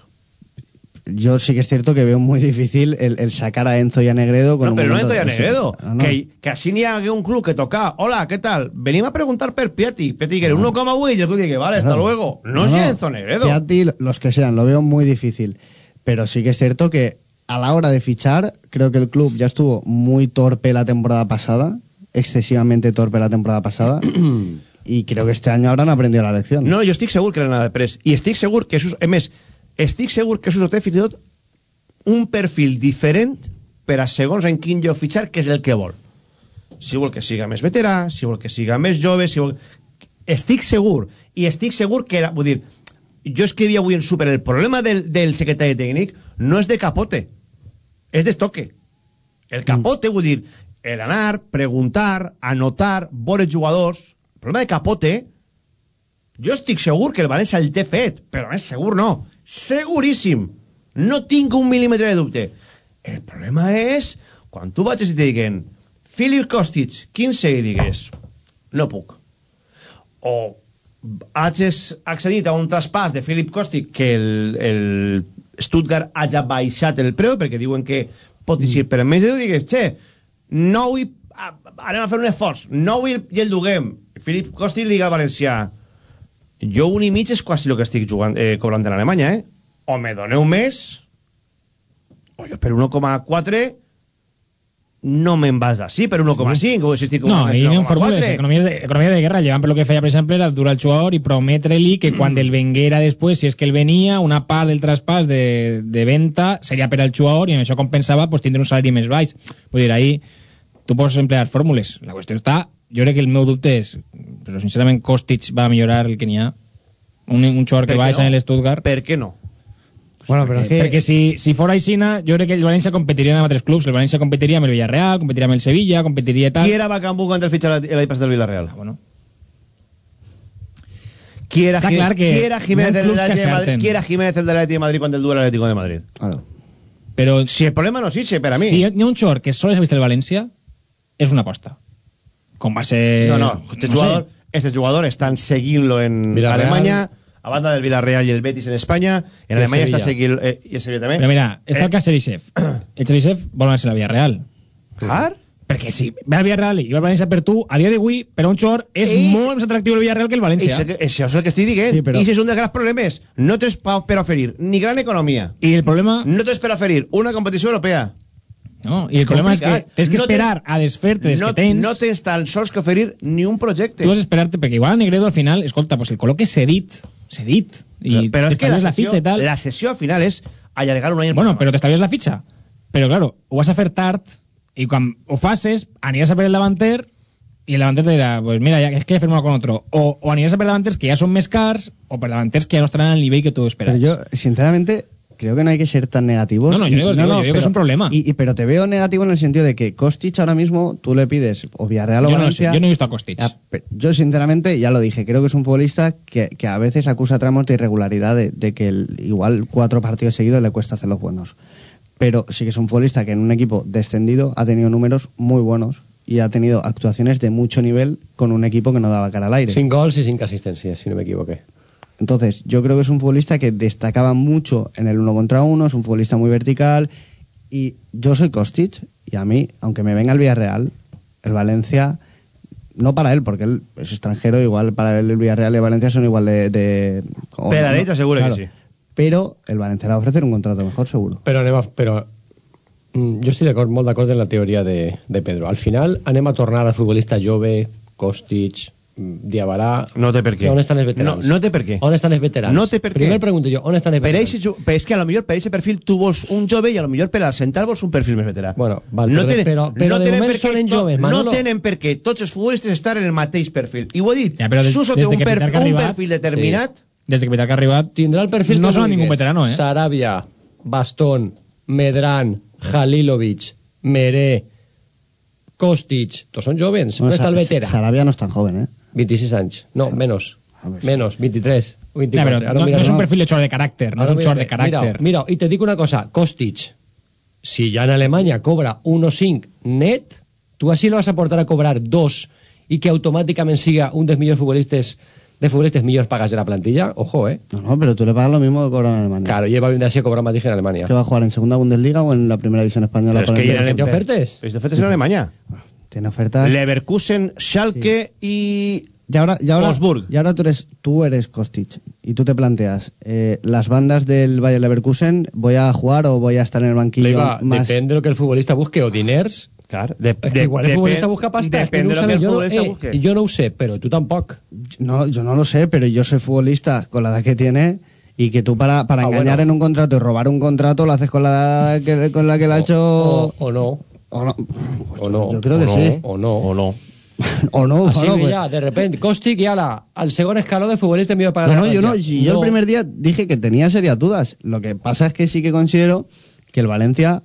J: Yo sí que es cierto que veo muy difícil el, el sacar a Enzo y a Negredo. Con
A: No,
J: un
A: però no Enzo i a Negredo.
J: No, no.
A: Que, que així n'hi ha un club que toca. Hola, què tal? Venim a preguntar per Piatti. Piatti que era 1,8 y el club dice, vale, hasta luego. No, es Enzo Negredo.
J: Piatti, los que sean, lo veo muy difícil. Pero sí que es cierto que a la hora de fichar, creo que el club ya estuvo muy torpe la temporada pasada, excesivamente torpe la temporada pasada. y creo que este año habrán aprendido la lección.
A: No, jo estic segur que era nada de pres. I estic segur que Suso... A més, estic segur que Suso té fins i tot un perfil diferent per a segons en quin lloc fitxar, que és el que vol. Si vol que siga més veterà, si vol que siga més jove, si vol... Estic segur, i estic segur que era... Vull dir, jo escrivia avui en Super, el problema del, del secretari tècnic no és de capote, és d'estoque. El capote, vull dir, el anar, preguntar, anotar, veure jugadors... El problema de capote jo estic segur que el València el té fet, però més segur no. Seguríssim. No tinc un mil·límetre de dubte. El problema és quan tu vagis i te diguen Filip Kostic, 15 i digues no puc. O hagis accedit a un traspàs de Filip Kostic que el, el Stuttgart hagi baixat el preu perquè diuen que pot eixir per més de 10 digues, che, no vull anem a fer un esforç, no vull i el duguem. Filip Kostic li diga al Valencià jo un i mig és quasi el que estic jugant, eh, cobrant en Alemanya, eh? O me doneu més, o jo per 1,4 no me'n vas d'ací, per 1,5, o si estic
I: No, ahí no fórmules.
A: 1,4.
I: Economías de, economía de guerra llevan per lo que feia, per exemple, era durar el jugador i prometre-li que quan el venguera després, si és que el venia, una part del traspàs de, de venta seria per al jugador i amb això compensava pues, tindre un salari més baix. Vull dir, ahí tu pots emplear fórmules. La qüestió està... Jo crec que el meu dubte és... Però sincerament Kostic va millorar el que n'hi ha. Un, un jugador que baixa
A: no?
I: en l'Stuttgart.
A: Per què no?
J: Bueno, pero es que...
I: Perquè si, si fora Aixina, jo crec que el València competiria amb altres clubs. El València competiria amb el Villarreal, competiria amb el Sevilla, competiria tal...
A: Qui era Bacambú quan el fitxar l'any passat del Villarreal?
I: Ah, bueno.
A: Qui era,
I: clar que
A: qui era Jiménez del Atlético de Madrid? Qui era Jiménez el del Atlético de Madrid quan el duel Atlético de Madrid?
J: Claro.
I: Però
A: Si el problema no és ixe, per a mi.
I: si hi ha un jugador que sols ha vist el València, és una aposta. Com va ser...
A: no, no, este jugador, este jugador están seguint-lo en
I: Villarreal.
A: Alemanya, a banda del Villarreal y el Betis en España, en Alemanya està seguint eh, i el Sevilla també.
I: Però mira, està
A: Eh,
I: el cas Cherisev. El Cherisev vol anar-se a la Villarreal.
A: Clar.
I: Perquè si ve al Villarreal i va al València per tu, a dia d'avui, per a un jugador, és
A: Eix-
I: molt més atractiu el Villarreal que el València.
A: Això, això és el que estic dient.
J: Sí, però-
A: I és un dels grans problemes. No tens per oferir ni gran economia.
I: I el problema...
A: No tens per oferir una competició europea.
I: No, i el problema és que tens que
A: No
I: esperar a desfer-te des
A: no,
I: que tens...
A: No tens tan sols que oferir ni un projecte.
I: Tu has d'esperar-te, perquè igual Negredo al final, escolta, pues el col·loque cedit, cedit, i
A: però és que la
I: la, fitxa i tal.
A: la sessió al final és allargar un any el
I: Bueno, però t'establies la fitxa. Però, claro, ho has a fer tard, i quan ho faces, aniràs a per el davanter, i el davanter te dirà, pues mira, ja, és que ja fem una con otro. O, o aniràs a per davanters que ja són més cars, o per davanters que ja no estaran al nivell que tu esperes.
J: Pero yo, sinceramente, creo que no hay que ser tan negativos.
I: No, no, yo digo- digo- yo digo que es un problema.
J: Y, y- pero te veo negativo en el sentido de que Kostic ahora mismo tú le pides o Villarreal o
I: Yo no, yo no he visto a Kostic.
J: Yo sinceramente ya lo dije, creo que es un futbolista que, que a veces acusa tramos de irregularidad, de, de que el- igual cuatro partidos seguidos le cuesta hacer los buenos. Pero sí que es un futbolista que en un equipo descendido ha tenido números muy buenos y ha tenido actuaciones de mucho nivel con un equipo que no daba cara al aire.
F: Sin gols y sin asistencias, si no me equivoqué.
J: Entonces, yo creo que es un futbolista que destacaba mucho en el uno contra uno, es un futbolista muy vertical. Y yo soy Kostic, y a mí, aunque me venga el Villarreal, el Valencia, no para él, porque él es extranjero, igual para él el Villarreal y el Valencia son igual de. de o-
A: Per a
J: no,
A: ell t'asseguro que sí.
J: Pero el Valencia le va a ofrecer un contrato mejor, seguro.
F: Però anem a, però mm, jo estic d'acord, molt d'acord en la teoria de, de Pedro. Al final anem a tornar al futbolista jove, Kostic, Diabarà...
A: No té per què.
F: On estan els veterans?
A: No- no té per què.
F: On estan els veterans?
A: No té per què.
F: Primer pregunto jo, on estan els
A: Per
F: veterans?
A: eixe ju- però és que a lo millor per aquest perfil tu vols un jove i a lo millor per al central vols un perfil més veterà.
F: Bueno, val,
A: no
F: però-
A: tenen,
F: però- però
A: no
F: de
A: tenen
F: moment
A: per què
F: són en
A: to-
F: joves,
A: no
F: Manolo.
A: tenen per què tots els futbolistes estar en el mateix perfil. I ho he dit,
I: Ja, però des-
A: Suso té un,
I: que
A: perfil,
I: Petarca ha
A: un
I: arribat,
A: perfil determinat.
I: Des de que Petarca ha arribat...
F: Tindrà el perfil
I: No
F: que vulguis.
I: ningún veterano, eh?
F: Sarabia, Bastón, Medran, Halilovic, Meré, Kostic, tots són jovens.
J: Bueno,
F: on està el veterà?
J: Sarabia no es tan joven, ¿eh?
F: 26 anys. No, menos. Menos, 23. o 24.
I: Ya, pero
F: Ara
I: no,
F: mira,
I: no es un perfil de jugador de carácter, no es
F: Ahora
I: un jugador de
F: mira,
I: carácter.
F: Mira, mira, y te digo una cosa, Kostic, si ya en Alemania cobra 1,5 net, tú así lo vas a aportar a cobrar 2 y que automáticamente siga un dels millors futbolistes de futbolistes millors pagas de la plantilla, ojo, eh.
J: No, no, pero tú le pagas lo mismo que cobran en Alemania.
F: Claro, lleva bien de así a cobrar más dije en Alemania.
J: ¿Que va a jugar en segunda Bundesliga o en la primera división española?
A: Pero es
J: por
A: que en el-
F: ¿Tiene ofertes?
A: Pero ofertas en Alemania.
J: Tiene ofertas.
A: Leverkusen, Schalke y
J: Y ahora, y ahora, y ahora tú eres, tú eres Kostic y tú te planteas, eh, las bandas del Bayer Leverkusen, ¿voy a jugar o voy a estar en el banquillo más?
F: depende de lo que el futbolista busque o diners.
A: Claro, de,
F: igual el futbolista busca pasta. es que
A: Depende
F: no
A: de lo que el
F: yo no-
A: futbolista
F: eh,
A: busque.
F: Yo no ho sé, pero tú tampoco.
J: No, yo no lo sé, pero yo soy futbolista con la edad que tiene y que tú para, para
F: Ah,
J: engañar
F: bueno.
J: en un contrato y robar un contrato lo haces con la que, con la que le ha hecho...
F: O, o no.
J: O no.
F: O no.
J: Yo creo
F: o
J: que
F: no,
J: sí.
F: O no.
A: O no.
J: o no,
F: Así
J: bueno,
F: que
J: pues-
F: ya, de repente, Kostic y ala, al segundo escalón de futbolista mío para
J: No,
F: la
J: no, yo no. Si yo el primer día dije que tenía serias dudas. Lo que pasa es que sí que considero que el Valencia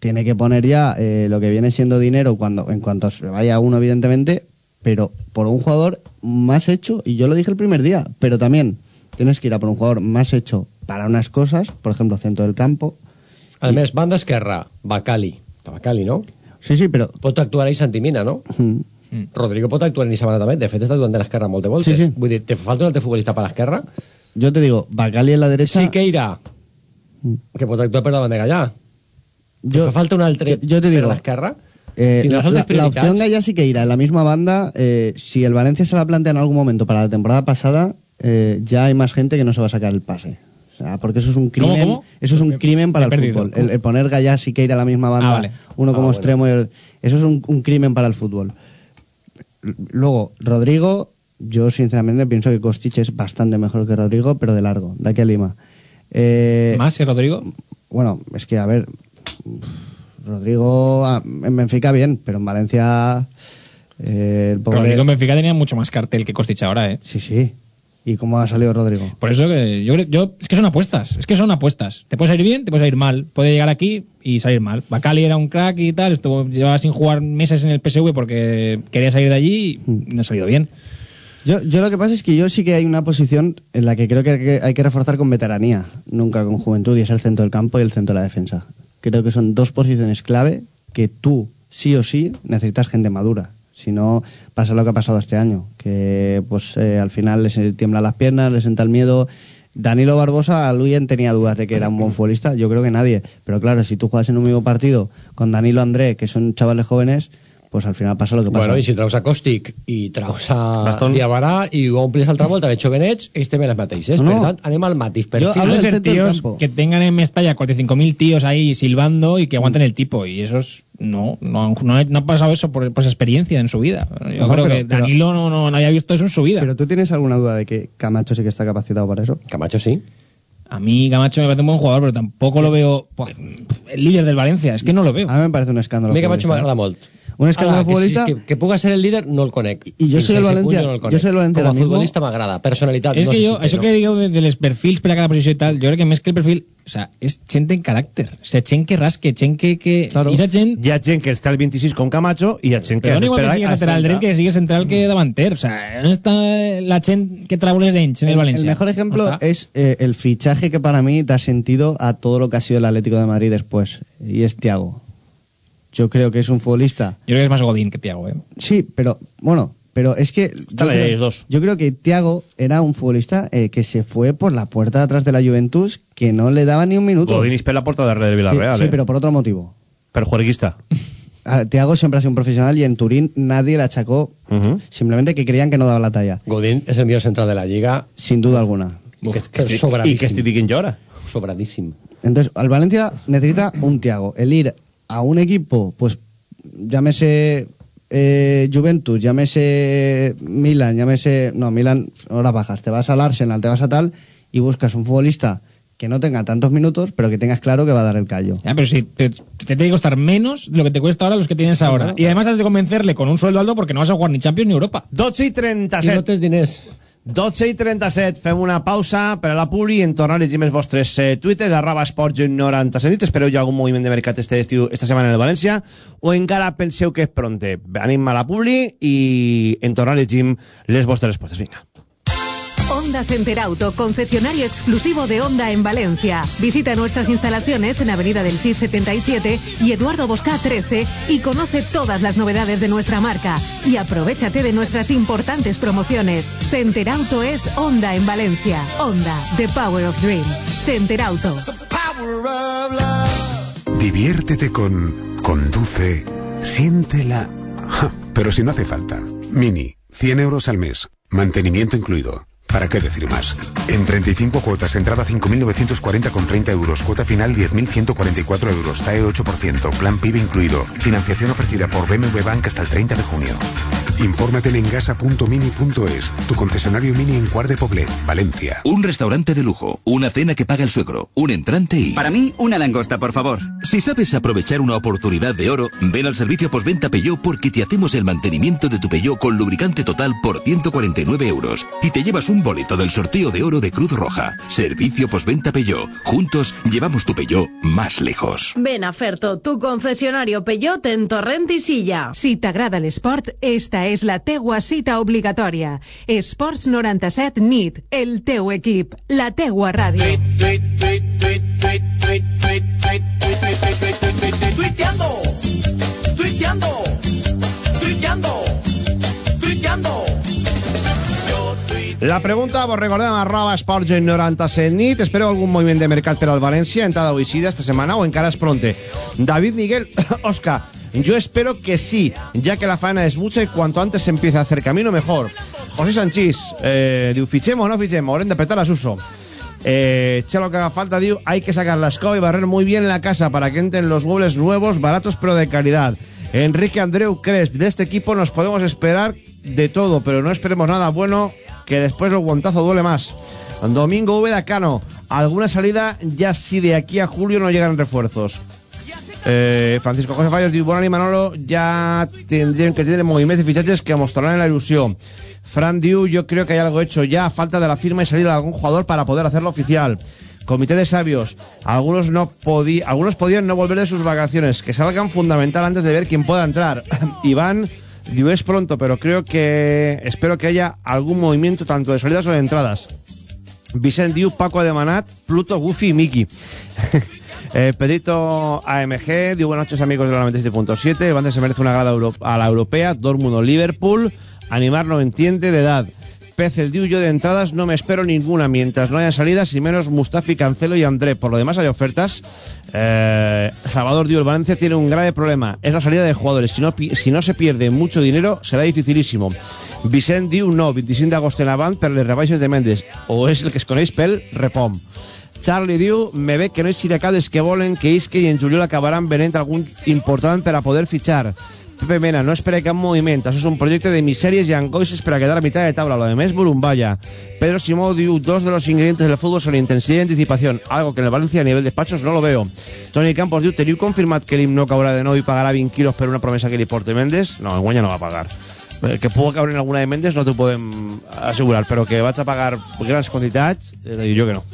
J: tiene que poner ya eh, lo que viene siendo dinero cuando en cuanto se vaya uno, evidentemente, pero por un jugador más hecho, y yo lo dije el primer día, pero también tienes que ir a por un jugador más hecho para unas cosas, por ejemplo, centro del campo.
F: Además, banda esquerra, Bacali. Bacali, no?
J: Sí, sí, però...
F: Pot actuar ahí Santimina, no?
J: Mm.
F: Rodrigo pot actuar en Isabana també. De fet, està actuant de l'esquerra moltes voltes.
J: Sí, sí.
F: Vull dir, te falta un altre futbolista per l'esquerra?
J: Yo te digo, Bacali en la derecha.
F: Siqueira, que pot actuar per davant de Gallà.
J: Yo-
F: Yo, fa falta un altre
J: yo te digo,
F: per l'esquerra.
J: Eh, la, la- la opción Gaya sí que irá en la misma banda. eh, si el Valencia se la plantea en algún momento para la temporada pasada, eh, ya hay más gente que no se va a sacar el pase. O sea, porque eso es un
I: ¿Cómo,
J: crimen.
I: cómo?
J: Eso es un
I: Me-
J: crimen para el
I: perdido.
J: fútbol. El, el poner sí que ir a la misma banda,
I: Ah, vale.
J: uno
F: Ah,
J: como
F: bueno.
J: extremo. y el- eso es un, un crimen para el fútbol. Luego, Rodrigo, yo sinceramente pienso que Kostic es bastante mejor que Rodrigo, pero de largo, de aquí a Lima. Eh,
I: ¿Más que Rodrigo?
J: bueno, es que, a ver, Rodrigo ah, en Benfica bien, pero en Valencia eh, el pobre...
I: Rodrigo en Benfica tenía mucho más cartel que Kostic ahora, ¿eh?
J: Sí, sí. ¿Y cómo ha salido Rodrigo?
I: Por eso que yo, yo es que son apuestas, es que son apuestas. Te puede salir bien, te puede salir mal. Puede llegar aquí y salir mal. Bacali era un crack y tal, estuvo llevaba sin jugar meses en el PSV porque quería salir de allí y no ha salido bien.
J: Yo, yo lo que pasa es que yo sí que hay una posición en la que creo que hay que, hay que reforzar con veteranía, nunca con juventud, y es el centro del campo y el centro de la defensa. Creo que son dos posiciones clave que tú, sí o sí, necesitas gente madura. Si no, pasa lo que ha pasado este año, que pues eh, al final les tiemblan las piernas, les entra el miedo. Danilo Barbosa, alguien tenía dudas de que era un buen futbolista, yo creo que nadie. Pero claro, si tú juegas en un mismo partido con Danilo André, que son chavales jóvenes, pues al final pasa lo que pasa.
F: Bueno, i si traus a Kostic i traus a
J: Bastón.
F: Diabarà i ho omplis altra volta de jovenets, ells també les mateixes.
I: No,
F: Per
I: no.
F: tant, anem al mateix
I: ser tíos que tengan en Mestalla 45.000 tíos ahí silbando y que aguanten el tipo. Y esos no, no, no, ha- no ha pasado eso por, por esa experiencia en su vida. Yo
J: No,
I: creo
J: pero-
I: que
J: pero-
I: Danilo no, no, no había visto eso en su vida.
J: Pero tú tienes alguna duda de que Camacho sí que está capacitado para eso?
F: Camacho sí.
I: A mí Camacho me parece un buen jugador, pero tampoco lo veo el líder del Valencia. Es que no lo veo.
J: A mí me parece un escándalo.
F: A Camacho
J: futbolista,
F: m'agrada molt.
J: Un escàndalo
F: Ara, que,
J: futbolista...
F: sí, que, que puga ser el líder, no el conec.
J: I jo
F: Fins
J: soy el
F: a ese
J: Valencia-
F: punt no el
J: jo soy el Valencia
F: Com a futbolista m'agrada, personalitat.
I: És
F: no
I: que jo, això que
F: no.
I: digueu de, de les perfils per a cada posició i tal, jo crec que més que el perfil, o sea, és gent en caràcter. O sea, gent que rasque, gent que... que claro. I esa gent...
A: Hi ha gent que està al 26 com Camacho i hi ha gent que
I: Però no igual que sigui lateral
A: 30.
I: dret que sigui central que davanter. O sea, on està la gent que trau les dents en el,
J: El,
I: València?
J: el mejor ejemplo
I: No
J: es eh, el fichaje que para mí da sentido a todo lo que ha sido el Atlético de Madrid después, y es Thiago. Yo creo que es un futbolista.
I: Yo creo que es más Godín que Thiago, ¿eh?
J: Sí, pero bueno, pero es que yo, creo,
A: dos.
J: yo creo que Thiago era un futbolista eh, que se fue por la puerta de atrás de la Juventus que no le daba ni un minuto.
A: Godín espera la puerta de del
J: sí,
A: Villarreal,
J: sí,
A: eh?
J: pero por otro motivo.
A: Per juerguista.
J: Ah, Thiago siempre ha sido un profesional y en Turín nadie le achacó simplemente que creían que no daba la talla.
F: Godín es el millor central de la Liga.
J: Sin duda alguna.
F: Uf,
A: que- que-
F: sobradísimo.
A: y que ara.
F: Sobradísimo.
J: Entonces, al Valencia necesita un Thiago. El ir a un equipo, pues llámese eh, Juventus, llámese Milan, llámese... No, Milan, horas bajas. Te vas al Arsenal, te vas a tal y buscas un futbolista que no tenga tantos minutos, pero que tengas claro que va a dar el callo.
I: Ya, pero si te, te tiene que costar menos de lo que te cuesta ahora los que tienes ahora.
J: Claro.
I: Y además has de convencerle con un sueldo alto porque no vas a jugar ni Champions ni Europa.
A: 12 i 37.
F: I no tens diners.
A: 12 i 37, fem una pausa per a la publi i en tornar a llegir els vostres eh, tuites, arroba esports 90 sentits. Espereu ha algun moviment de mercat este estiu, esta setmana en el València o encara penseu que és pronte? Anem a la publi i en tornar a llegir les vostres respostes. Vinga.
E: Honda Center Auto, concesionario exclusivo de Honda en Valencia. Visita nuestras instalaciones en Avenida del CIR 77 y Eduardo Bosca 13 y conoce todas las novedades de nuestra marca. Y aprovechate de nuestras importantes promociones. Center Auto es Honda en Valencia. Honda, the power of dreams. Center Auto.
K: Diviértete con Conduce, siéntela. Ja, pero si no hace falta. Mini, 100 euros al mes, mantenimiento incluido. ¿Para qué decir más? En 35 cuotas, entrada 5.940 con 30 euros, cuota final 10.144 euros, TAE 8%, plan PIB incluido. Financiación ofrecida por BMW Bank hasta el 30 de junio. Infórmate en engasa.mini.es, tu concesionario Mini en Cuart de Poblet, Valencia.
B: Un restaurante de lujo, una cena que paga el suegro, un entrante y...
L: Para mí, una langosta, por favor.
B: Si sabes aprovechar una oportunidad de oro, ven al servicio postventa Peugeot porque te hacemos el mantenimiento de tu Peugeot con lubricante total por 149 euros y te llevas un boleto del sorteo de oro de Cruz Roja. Servicio postventa Peugeot. Juntos llevamos tu Peugeot más lejos.
C: Ven a Ferto, tu concesionario Peugeot en Torrent i Silla.
E: Si t'agrada l'esport, esta és la teua cita obligatòria. Esports 97 NIT, el teu equip, la teua ràdio.
M: Tuiteando, tuiteando,
A: La pregunta, vos recordem, arroba esports 97 nit. Espero algun moviment de mercat per al València, entrada oicida esta semana o encara es pronte. David Miguel, Oscar, yo espero que sí, ya que la faena es mucha y cuanto antes se empiece a hacer camino, mejor. José Sanchís, eh, diu, fichemos o no fichemos, haurem de petar a Suso. Eh, Chelo que haga falta, diu, hay que sacar la escoba y barrer muy bien la casa para que entren los muebles nuevos, baratos pero de calidad. Enrique Andreu Cresp, de este equipo nos podemos esperar de todo, pero no esperemos nada bueno, que después el guantazo duele más. Domingo V. Cano, alguna salida ya si de aquí a julio no llegan refuerzos. Eh, Francisco José Fallos diu, Bonani Manolo, ya tendrían que tener movimientos y fichajes que mostrarán la ilusión. Fran diu, yo creo que hay algo hecho ya falta de la firma y salida de algún jugador para poder hacerlo oficial. Comité de sabios, algunos no podí, algunos podían no volver de sus vacaciones, que salgan fundamental antes de ver quién pueda entrar. Iván diu, es pronto, pero creo que espero que haya algún movimiento tanto de salidas o de entradas. Vicent diu, Paco de Manat, Pluto, Goofy y Mickey. Eh, Pedrito AMG, digo buenas noches amigos de la 97.7, el Bandes se merece una grada a la europea, Dortmund Liverpool, animar no entiende de edad. Pez el diu, yo de entradas no me espero ninguna, mientras no haya salidas y menos Mustafi, Cancelo y André. Por lo demás hay ofertas. Eh, Salvador diu, Valencia tiene un grave problema, es la salida de jugadores. Si no, si no se pierde mucho dinero, será dificilísimo. Vicent diu, no, 25 d'agost en avant per les rebaixes de Mendes, o és el que es coneix pel repom. Charlie diu, me ve que no hi siracades que volen que Isque i en Juliol acabaran venent algun important per a poder fitxar. Pepe no espera cap moviment. Això és un projecte de misèries i angoixes per a quedar a mitad de tabla. Lo demás, burumbaya. Pedro Simó diu, dos de los ingredientes del fútbol son intensidad y anticipación, algo que en el Valencia a nivel despachos no lo veo. Toni Campos diu, teniu confirmat que l'IM no caurà de nou i pagarà 20 quilos per una promesa que li porte Mendes? No, en guanya no va a pagar. Eh, Que pugui caure en alguna de Mendes no t'ho podem assegurar, però que vaig a pagar grans quantitats, eh, jo que no.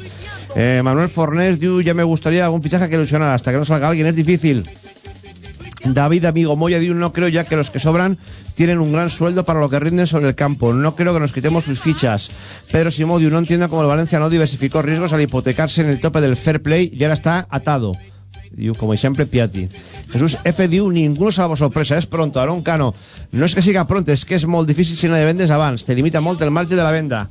A: Eh, Manuel Fornés diu, ya me gustaría algún fichaje que ilusionara, hasta que no salga alguien es difícil. David Amigo Moya diu, no creo ya que los que sobran tienen un gran sueldo para lo que rinden sobre el campo. No creo que nos quitemos sus fichas. Pedro Simó diu, no entiendo cómo el Valencia no diversificó riesgos al hipotecarse en el tope del fair play y ahora está atado. Diu, como siempre, Piatti. Jesús F. diu, ninguno salvo sorpresa, es pronto. Aaron Cano, no es que siga pronto, es que es molt difícil si no de vendes abans. Te limita molt el marge de la venda.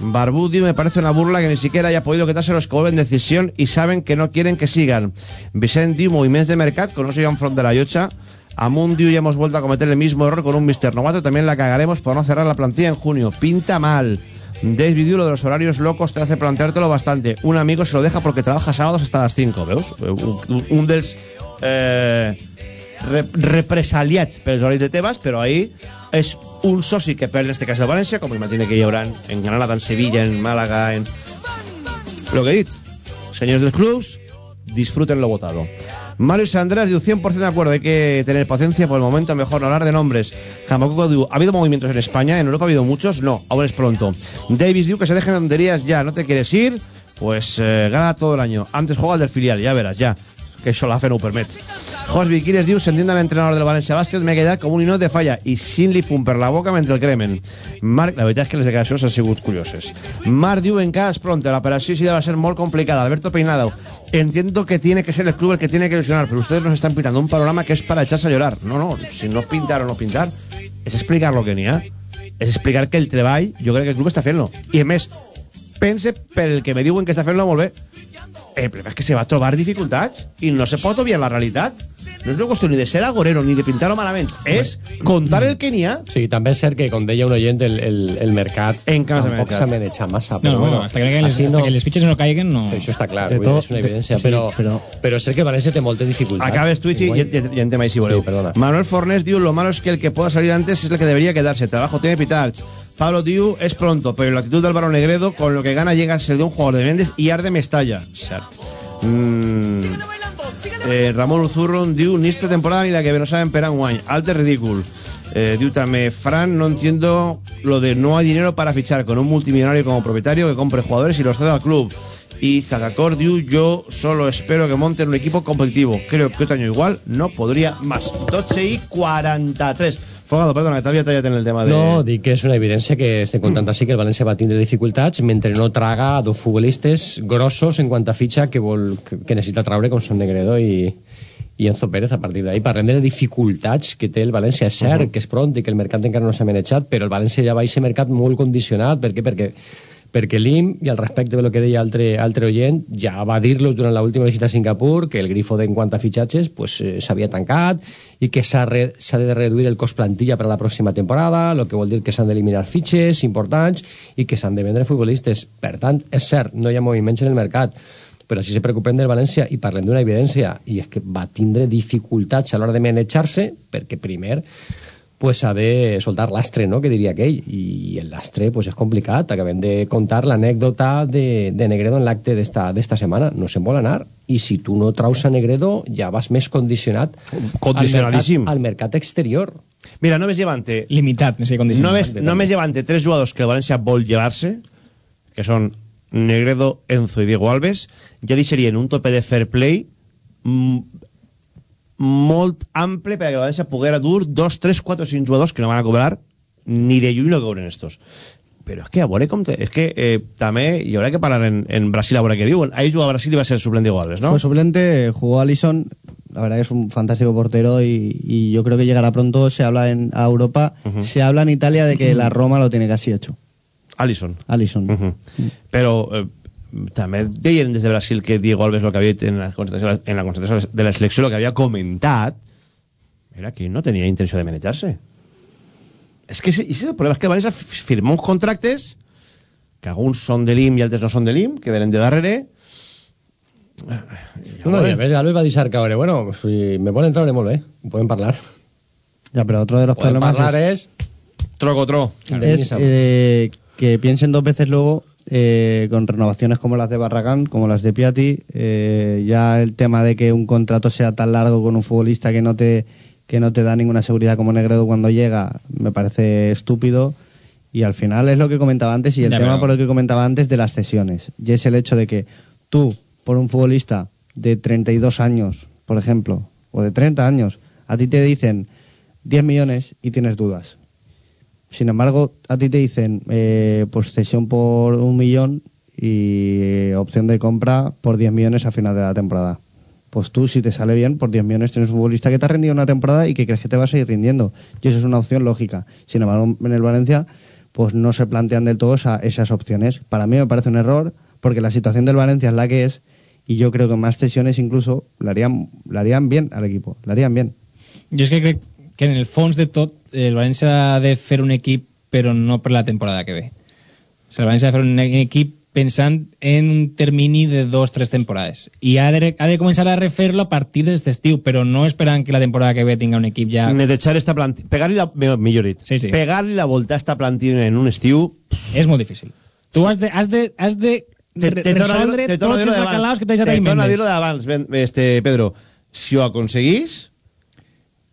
A: Barbú diu, me parece una burla que ni siquiera haya podido quitarse los que vuelven decisión y saben que no quieren que sigan. Vicent diu, movimientos de mercat, con no se front de la llocha. Amun diu, ya hemos vuelto a cometer el mismo error con un Mr. Novato, también la cagaremos por no cerrar la plantilla en junio. Pinta mal. David lo de los horarios locos te hace planteártelo bastante. Un amigo se lo deja porque trabaja sábados hasta las 5, veus? Un, un, dels... Eh, re, represaliats pels de Tebas, però ahí és un soci que perd en este cas el València, com imagina que hi haurà en Granada, en Sevilla, en Málaga, en... Lo que he dit, senyors dels clubs, disfruten lo votado. Mario Sandras diu 100% de acuerdo, hay que tener paciencia por el momento, mejor no hablar de nombres. Jamacuco diu, ¿ha habido movimientos en España? ¿En Europa ha habido muchos? No, ahora es pronto. Davis diu que se dejen tonterías ya, ¿no te quieres ir? Pues eh, gana todo el año. Antes juega el del filial, ya verás, ya. Que això la fe no ho permet. Jos Viquires diu, sentint a l'entrenador del València Bàsquet, m'he quedat com un ninot de falla i sin li fum per la boca mentre el cremen. Marc, la veritat és que les declaracions han sigut curioses. Marc diu, encara és pronto, la operació sí va ser molt complicada. Alberto Peinado, entiendo que tiene que ser el club el que tiene que ilusionar, pero ustedes nos están pintando un panorama que es para echarse a llorar. No, no, si no pintar o no pintar, és explicar lo que n'hi ha. És explicar que el treball, jo crec que el club està fent-lo. I a més, pense per el que me diuen que està fent-lo molt bé. El problema és que se va trobar dificultats i no se pot obviar la realitat. No és una qüestió ni de ser agorero ni de pintar-ho malament. És contar el que n'hi ha.
F: Sí, també és cert que, com deia un oient, el, el, el mercat
A: Encara s'ha
F: tampoc s'ha manejat massa.
I: No,
F: Però
I: no,
F: bueno,
I: hasta que, les, hasta que les fitxes no caiguen, no...
F: Això està clar, vull
J: tot-
F: és una
J: de-
F: evidència,
J: sí,
F: però,
J: però-
F: però és cert que València té moltes dificultats.
A: Acabes Twitch y,
F: Enguany.
A: y, y en tema si voleu.
F: Sí, perdona.
A: Manuel Fornés diu, lo malo es que el que pueda salir antes es el que debería quedarse. Trabajo tiene pitards. Pablo diu, es pronto, pero la actitud del Barón Negredo, con lo que gana, llega a ser de un jugador de Mendes y arde Mestalla. Mm. Eh, Ramon Uzurron diu, ni esta temporada ni la que ve, no saben per enguany. Alto ridícul. Eh, diu també, Fran, no entiendo lo de no hay dinero para fichar con un multimillonario como propietario que compre jugadores y los ceda al club. Y Kakakor diu, yo solo espero que monten un equipo competitivo. Creo que otro año igual no podría más. 12 y 43. Fogado, perdona, t'havia tallat en el tema de...
F: No, dic que és una evidència que estem contant així que el València va tindre dificultats mentre no traga a dos futbolistes grossos en quant a fitxa que, vol, que, necessita traure com són Negredo i, i Enzo Pérez a partir d'ahí. Parlem de les dificultats que té el València. És cert uh -huh. que és pront i que el mercat encara no s'ha manejat, però el València ja va a aquest mercat molt condicionat. Per què? Perquè perquè l'IM, i al respecte de lo que deia altre, altre oient, ja va dir-los durant l'última visita a Singapur que el grifo de en quant a fitxatges pues, eh, s'havia tancat i que s'ha de reduir el cost plantilla per a la pròxima temporada, el que vol dir que s'han d'eliminar fitxes importants i que s'han de vendre futbolistes. Per tant, és cert, no hi ha moviments en el mercat, però si se preocupen del València i parlem d'una evidència, i és que va tindre dificultats a l'hora de manejar-se, perquè primer pues ha de soltar l'astre, no?, que diria aquell, i el lastre pues, és complicat. Acabem de contar l'anècdota de, de Negredo en l'acte d'esta setmana. No se'n vol anar, i si tu no traus a Negredo ja vas més condicionat
A: Condicionadíssim.
F: al mercat, al mercat exterior.
A: Mira, només llevante...
I: Limitat, en aquesta condició.
A: Només, només llevante tres jugadors que el València vol llevar-se, que són Negredo, Enzo i Diego Alves, ja deixarien un tope de fair play molt ample perquè el València poguera dur dos, tres, quatre o cinc jugadors que no van a cobrar ni de lluny no cobren estos. Però és que a veure com... Te, és que eh, també hi haurà que parlar en, en Brasil a veure què diuen. Ahí jugó a Brasil y va a ser suplente Alves, ¿no?
J: Fue suplente, jugó Alison. La verdad que es un fantástico portero y, y yo creo que llegará pronto. Se habla en a Europa, se habla en Italia de que la Roma lo tiene casi hecho.
A: Alison.
J: Alison.
A: Ujú. Però eh, també deien des de Brasil que Diego Alves lo que havia en la concentració, en la concentració de la selecció, lo que havia comentat era que no tenia intenció de manejar-se. És que ese, ese és el problema, és que el València firma uns contractes que alguns són de l'IM i altres no són de l'IM, que venen de darrere,
F: No, no, i a més, Albert va deixar caure. Bueno, si me poden treure molt bé, podem parlar.
J: Ya, pero otro de los
F: Podem
J: problemas
F: parlar
J: es,
F: és...
A: Trocotro.
J: es eh, que piensen dos veces luego eh, con renovaciones como las de Barragán, como las de Piatti, eh, ya el tema de que un contrato sea tan largo con un futbolista que no te que no te da ninguna seguridad como Negredo cuando llega, me parece estúpido. Y al final es lo que comentaba antes y el
I: Ya,
J: tema por el que comentaba antes de las cesiones. Y es el hecho de que tú, por un futbolista de 32 años, por ejemplo, o de 30 años, a ti te dicen 10 millones y tienes dudas. Sin embargo, a ti te dicen eh, pues cesión por un millón y eh, opción de compra por 10 millones a final de la temporada. Pues tú, si te sale bien, por 10 millones tienes un futbolista que te ha rendido una temporada y que crees que te va a seguir rindiendo. Y eso es una opción lógica. Sin embargo, en el Valencia, pues no se plantean del todo esa- esas opciones. Para mí me parece un error, porque la situación del Valencia es la que es, y yo creo que más cesiones incluso le harían, le harían bien al equipo. Le harían bien.
I: Jo és que crec que en el fons de tot el València ha de fer un equip però no per la temporada que ve. O sigui, el València ha de un equip pensant en un termini de dos, tres temporades. I ha de, ha de començar a refer-lo a partir d'aquest estiu, però no esperant que la temporada que ve tinga un equip ja...
A: Netechar esta plantilla. Pegarle la. Millor dit.
I: Sí, sí.
A: Pegarle la volta a esta plantilla en un estiu.
I: És molt difícil. Tu has de, has de, has de
A: Te, te a
I: resoldre
A: te a
I: tots els bacalaos que t'has deixat
A: Te
I: ahí
A: torno a dir-lo d'abans, este, Pedro. Si ho aconseguís,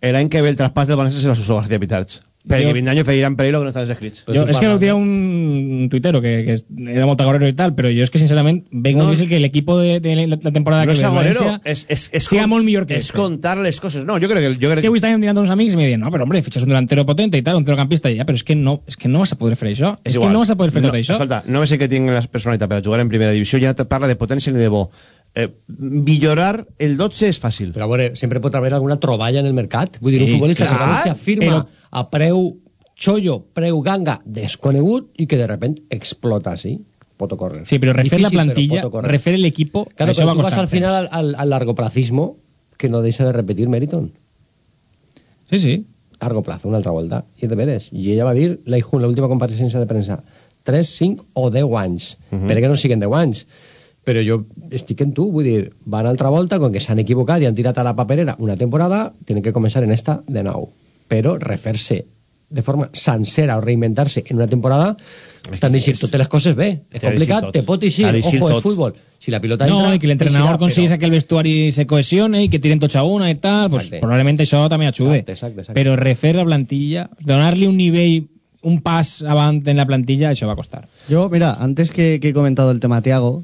A: l'any que ve el traspàs del València serà Suso García Pitarch. Perquè
I: Jo-
A: 20 anys feiran per ell el que no estan escrits.
I: Jo, és que ho un tuitero que, que era molt agorero i tal, però jo és que sincerament veig
A: No.
I: molt difícil que l'equip de, de la, temporada
A: no
I: que ve València
A: és, és, és,
I: siga molt millor que
A: és
I: este.
A: contar les coses. No, jo crec que... Jo crec
I: que avui estàvem mirando uns amics i me diuen, no, però hombre, fitxes un delantero potente i tal, un centrocampista, i ja, però és que no, és que no vas a poder fer això. És, que
A: igual.
I: no vas a poder fer
A: no,
I: tot això.
A: Escolta, no sé que tinc la personalitat per a jugar en primera divisió, ja te parla de potència ni de bo. Eh, millorar el 12 és fàcil.
F: Però a veure, sempre pot haver alguna troballa en el mercat. Vull dir,
A: Sí,
F: un futbolista
A: clar,
F: que a València firma
A: però-
F: a preu xollo, preu ganga, desconegut, i que de repent explota així. Pot ocórrer.
I: Sí, però refer la plantilla, refer el equipo,
F: Claro,
I: això
F: però
I: va
F: tu vas al final al, al, al largoplacismo que no deixa de repetir Meriton.
I: Sí, sí.
F: Largo plazo, una altra volta. I de veres. I ella va dir, l'última compareixença de premsa, 3, 5 o 10 anys. Uh
A: Mhm.
F: -huh. Per que no siguen 10 anys? Però jo estic en tu, vull dir, van altra volta, com que s'han equivocat i han tirat a la paperera una temporada, tenen que començar en esta de nou. Però refer-se de forma sencera o reinventar-se en una temporada t'han d'eixir totes les coses bé. És complicat, te pot eixir. Ojo, el futbol. Si la pilota
I: No,
F: entra...
I: i que l'entrenador
F: eixirà,
I: aconseguís
F: però-
I: que el vestuari se cohesione i que tiren tots a una i tal, pues,
F: Exacte.
I: probablement això també ajude.
F: Exacte, exacte, exacte.
I: Però refer la plantilla, donar-li un nivell, un pas avant en la plantilla, això va costar.
J: Yo, mira, antes que, que he comentado el tema Tiago,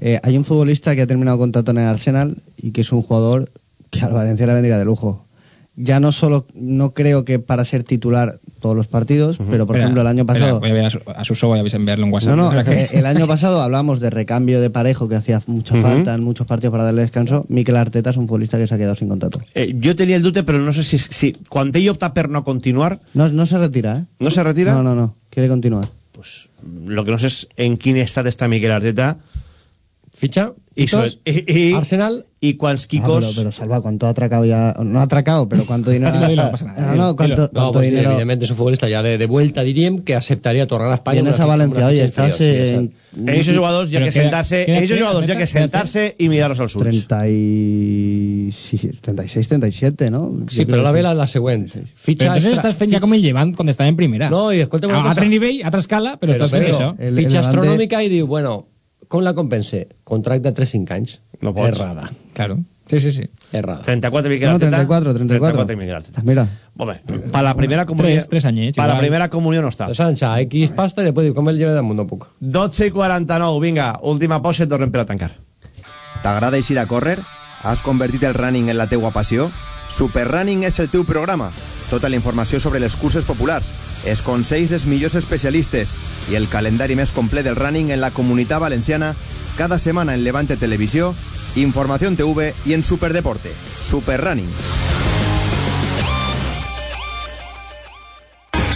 J: eh, hay un futbolista que ha terminado contrato en el Arsenal y que es un jugador que al Valencia le vendría de lujo. Ya no solo, no creo que para ser titular todos los partidos, pero por
I: Espera,
J: ejemplo el año pasado...
I: voy a ver a, su, a Suso, voy a enviarle un WhatsApp.
J: No, no,
I: que-
J: eh, el año pasado hablamos de recambio de parejo que hacía mucha
A: Ujú.
J: falta en muchos partidos para darle descanso. Mikel Arteta es un futbolista que se ha quedado sin contrato.
A: Eh, jo tenia el dubte, però no sé si, si quan ell opta per no continuar,
J: No, no se retira, ¿eh?
A: no se retira?
J: No, no, no. Quiere continuar.
A: Pues, lo que no sé és en quin estat està Miquel Arteta.
F: Ficha,
A: so- i, i,
F: Arsenal...
A: i quants
J: Ah, pero, pero Salva, ¿cuánto ha atracado ya? No ha atracado, pero ¿cuánto dinero?
I: No pasa nada.
J: No, no, ¿cuánto,
F: No,
J: cuánto
F: pues,
J: dinero?
F: evidentment és un futbolista ja de, de vuelta, diríem, que acceptaria tornar a Espanya.
J: Vienes a Valencia, oye, estás en...
A: esos jugadors, ja
I: Però
A: que sentar-se, esos ja
I: queda-
A: que sentar-se i mirar-los als ulls.
J: 36, 36, 37, ¿no?
F: Sí, però la vela la següent.
I: Però
F: Fitxa
I: entonces
F: extra,
I: estàs fent ja com el llevant quan estava en primera.
F: No, i escolta una
I: a
F: cosa.
I: altre nivell, a altra escala, però,
F: Però,
I: estàs fent
F: però,
I: això.
F: fitxa astronòmica i diu, bueno, com la compense? Contracte de 3-5 anys.
A: No pots.
F: Errada.
I: Claro. Sí, sí, sí.
F: Errada.
A: 34 Miquel
J: No,
A: Arteta.
J: 34, 34.
A: 34 Miquel Arteta.
J: Mira,
A: Home, per la primera comunió...
I: Tres, tres anyets,
A: Per la primera comunió no està.
F: Sancha, X pasta i després diu, com el lleve damunt, no puc.
A: 12 i 49, vinga, última pausa i tornem per a tancar.
L: T'agrada eixir a córrer? Has convertit el running en la teua passió? Super Running és el teu programa. Tota la informació sobre les curses populars, els consells dels millors especialistes i el calendari més complet del running en la comunitat valenciana cada setmana en Levante Televisió, Información TV i en Superdeporte. Super Running.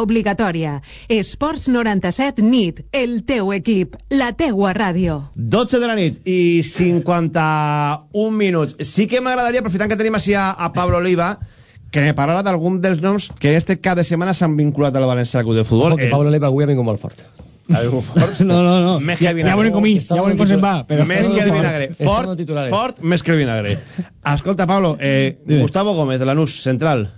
E: obligatòria. Esports 97 NIT, el teu equip, la teua ràdio.
A: 12 de la nit i 51 minuts. Sí que m'agradaria, aprofitant que tenim així a, a Pablo Oliva, que me parlara d'algun dels noms que este cap de setmana s'han vinculat al València Club de Futbol.
F: Ojo, que Pablo Leiva avui ha vingut molt fort.
A: Ha vingut fort?
J: No, no, no.
A: Més que el
I: Ja
A: vinagre.
I: veurem com ix, ja veurem com se'n va. Però
A: més que el
I: fort.
A: vinagre. Fort, fort, més que el vinagre. Escolta, Pablo, eh, Gustavo Gómez, de Lanús, central.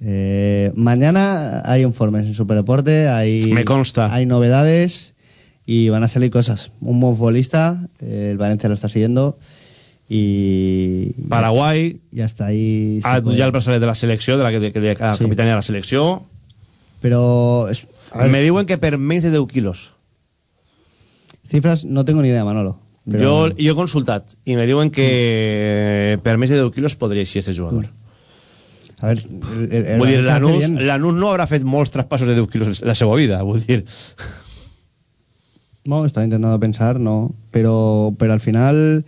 J: Eh, mañana hay informes en Superdeporte, hay,
A: Me consta.
J: hay novedades y van a salir cosas. Un buen futbolista, eh, el Valencia lo está siguiendo y...
A: Paraguai,
J: Ya está ahí.
A: ha
J: puede-
A: ja el braçalet de la selecció, de la que, que de, que
J: Sí.
A: capitania de la selecció.
J: Pero es- a ver,
A: Me diuen que per menys de 10 quilos.
J: cifras no tengo ni idea, Manolo. Pero-
A: Jo, jo he consultat i me diuen que per més de 10 quilos podria ser este jugador.
J: A ver, el- el- el
A: Vull dir,
J: Valencia hace
A: l'Anús no haurà fet molts traspassos de 10 quilos en la seva vida, vull dir...
J: No, estaba intentando pensar, no. Pero, pero al final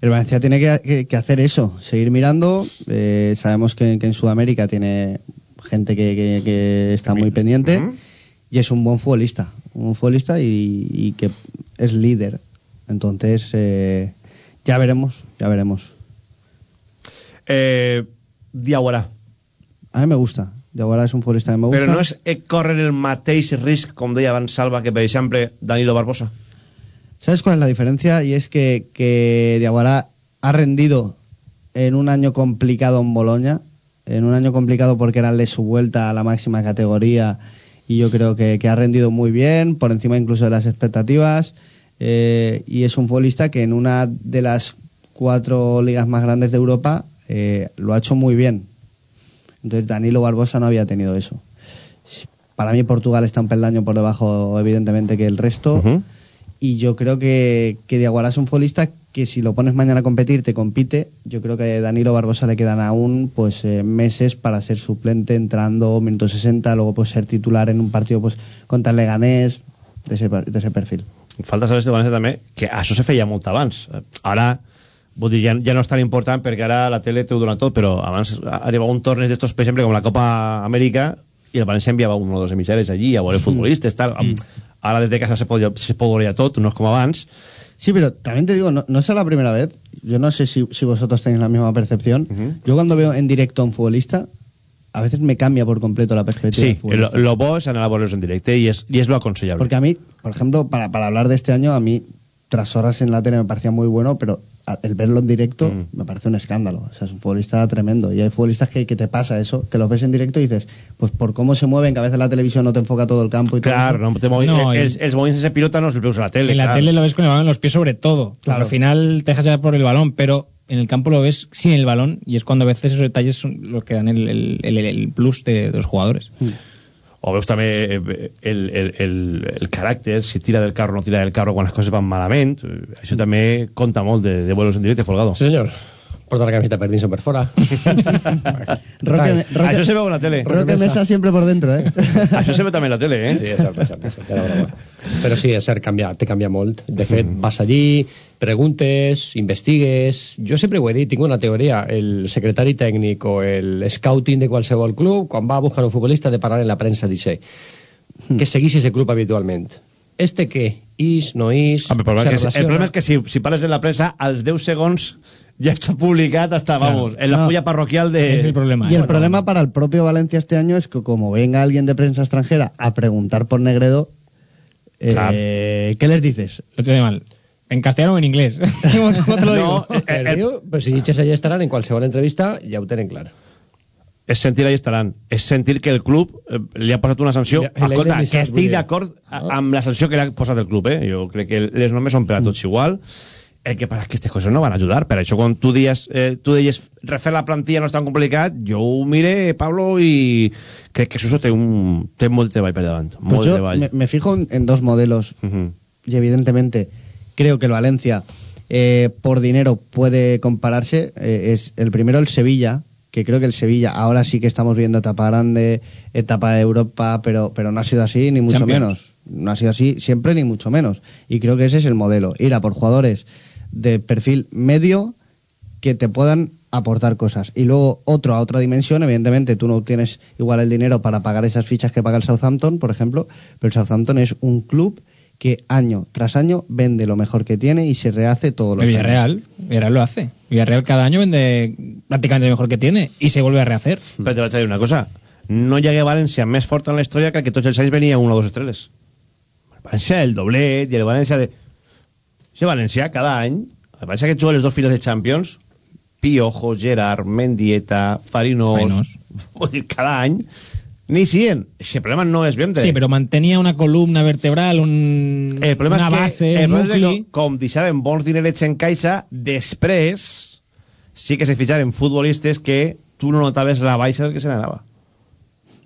J: el Valencia tiene que, que- que hacer eso, seguir mirando. Eh, sabemos que, que en Sudamérica tiene gente que, está muy pendiente y es un buen futbolista. Un buen futbolista y, y que es líder. Entonces, eh, ya veremos, ya veremos.
A: Eh.
J: A mí me gusta. Diawara es un futbolista que me gusta.
A: Però no és eh, córrer el mateix risc, com deia abans Salva, que per exemple Danilo Barbosa.
J: ¿Sabes cuál es la diferencia? Y es que, que ha rendido en un año complicado en Boloña, en un año complicado porque era el de su vuelta a la máxima categoría y yo creo que, que ha rendido muy bien, por encima incluso de las expectativas, eh, y es un futbolista que en una de las cuatro ligas más grandes de Europa eh, lo ha hecho muy bien. Entonces Danilo Barbosa no había tenido eso. Para mí Portugal está un peldaño por debajo, evidentemente, que el resto. Y yo creo que, que Diaguará es un futbolista que si lo pones mañana a competir, te compite. Yo creo que a Danilo Barbosa le quedan aún pues eh, meses para ser suplente, entrando minuto 60, luego pues ser titular en un partido pues contra el Leganés, de ese, de ese perfil.
A: Falta saber València també que això se feia molt abans. Ara, vull dir, ja, ja no és tan important perquè ara la tele t'ho dona tot, però abans arribava un torneig d'estos, per exemple, com la Copa Amèrica, i el València enviava un o dos emissaris allí a veure futbolistes, tal. Ara des de casa se pot, se ja tot, no és com abans.
J: Sí, pero también te digo, no, no es la primera vez. Yo no sé si, si vosotros tenéis la misma percepción. Yo cuando veo en directo a un futbolista, a veces me cambia por completo la perspectiva.
A: Sí, lo, lo a veure-los en directe i és, i és lo aconsellable.
J: Porque a mí, por ejemplo, para, para hablar de este año, a mí, tras horas en la tele me parecía muy bueno, pero el verlo en directo me parece un escándalo. O sea, es un futbolista tremendo. Y hay futbolistas que, que te pasa eso, que los ves en directo y dices, pues por cómo se mueven, que a veces la televisión no te enfoca todo el campo y todo
A: Claro,
J: eso.
A: no, te
I: No,
A: els,
I: i-
A: els moviments sense pilota no els veus a la tele.
I: En la tele lo ves con el balón en los pies sobre todo. Claro.
J: Claro.
I: Al final te dejas llevar por el balón, pero en el campo lo ves sin el balón y es cuando a veces esos detalles son los que dan el, el- el- el plus de, de los jugadores.
A: O veus també eh, el, el, el, el caràcter, si tira del carro o no tira del carro quan les coses van malament. Eh, Això també compta molt de, de vuelos en directe, Folgado.
F: Sí, señor. Porta la camiseta Perdinson por fuera.
J: Roque, Roque-
A: Això se veu en la tele.
J: Roque Mesa siempre por dentro, ¿eh?
A: Això se veu també en la tele, eh?
F: Sí, és cert, és cert, és cert. Però sí, és cert, canvia, te canvia molt. De fet, vas allí, preguntes, investigues... Jo sempre ho he dit, tinc una teoria. El secretari tècnic o el scouting de qualsevol club, quan va a buscar un futbolista, de parlar en la premsa d'això. Que seguís ese club habitualment. Este què? Is, no is...
A: Home, el, problema és que, el problema és que si, si parles en la premsa, als 10 segons ja està publicat hasta, vamos, en la
J: No.
A: fulla parroquial de...
I: Es el problema.
J: Y el
I: ¿eh?
J: problema para el propio Valencia este año es que como venga alguien de prensa extranjera a preguntar por Negredo, eh,
A: Claro.
J: ¿qué les dices?
I: Lo tiene mal. En castellano o en inglés. ¿Cómo te lo digo?
A: No, eh,
F: El,
A: el,
F: però si dices allà estaran en qualsevol entrevista, ja ho tenen clar.
A: és sentir ahí estaran. És sentir que el club eh, li ha posat una sanció.
F: Li- li ha
A: Escolta, que
F: vull
A: estic
F: dir.
A: d'acord a-
F: Ah.
A: amb la sanció que li ha posat el club, eh? Jo crec que les normes són per a tots igual El que passa és que aquestes coses no van ajudar. Per això, quan tu deies, eh, tu deies refer la plantilla no és tan complicat, jo ho mire, Pablo, i crec que Suso té, un, té molt treball per davant.
J: Pues
A: Molt
J: yo
A: treball.
J: me, me fijo en, en dos modelos y evidentemente creo que el Valencia eh, por dinero puede compararse. Eh, es el primero el Sevilla, que creo que el Sevilla ahora sí que estamos viendo etapa grande, etapa de Europa, pero, pero no ha sido así ni mucho
I: Champions.
J: menos. No ha sido así siempre ni mucho menos. Y creo que ese es el modelo, ir a por jugadores de perfil medio que te puedan aportar cosas. Y luego otro a otra dimensión, evidentemente tú no tienes igual el dinero para pagar esas fichas que paga el Southampton, por ejemplo, pero el Southampton es un club que año tras año vende lo mejor que tiene y se rehace todos los
I: El
J: años.
I: Villarreal, Villarreal lo hace. Villarreal cada año vende prácticamente lo mejor que tiene y se vuelve a rehacer.
A: Però te vaig a dir una cosa. No hi hagué València més forta en la història que que tots els anys venia una o dos estrelles. El València el doblet i el València de... Ese València cada any, el València que juga les dos files de Champions, Piojo, Gerard, Mendieta, Farinos...
I: Farinos.
A: Vull dir, cada any ni 100. Ese problema no és vendre.
I: Sí, pero mantenía una columna vertebral, un,
A: El problema
I: una
A: és que,
I: base,
A: el
I: un nucli.
A: que com deixaven bons dinerets en caixa, després sí que se fitxaren futbolistes que tu no notaves la baixa del que se n'anava.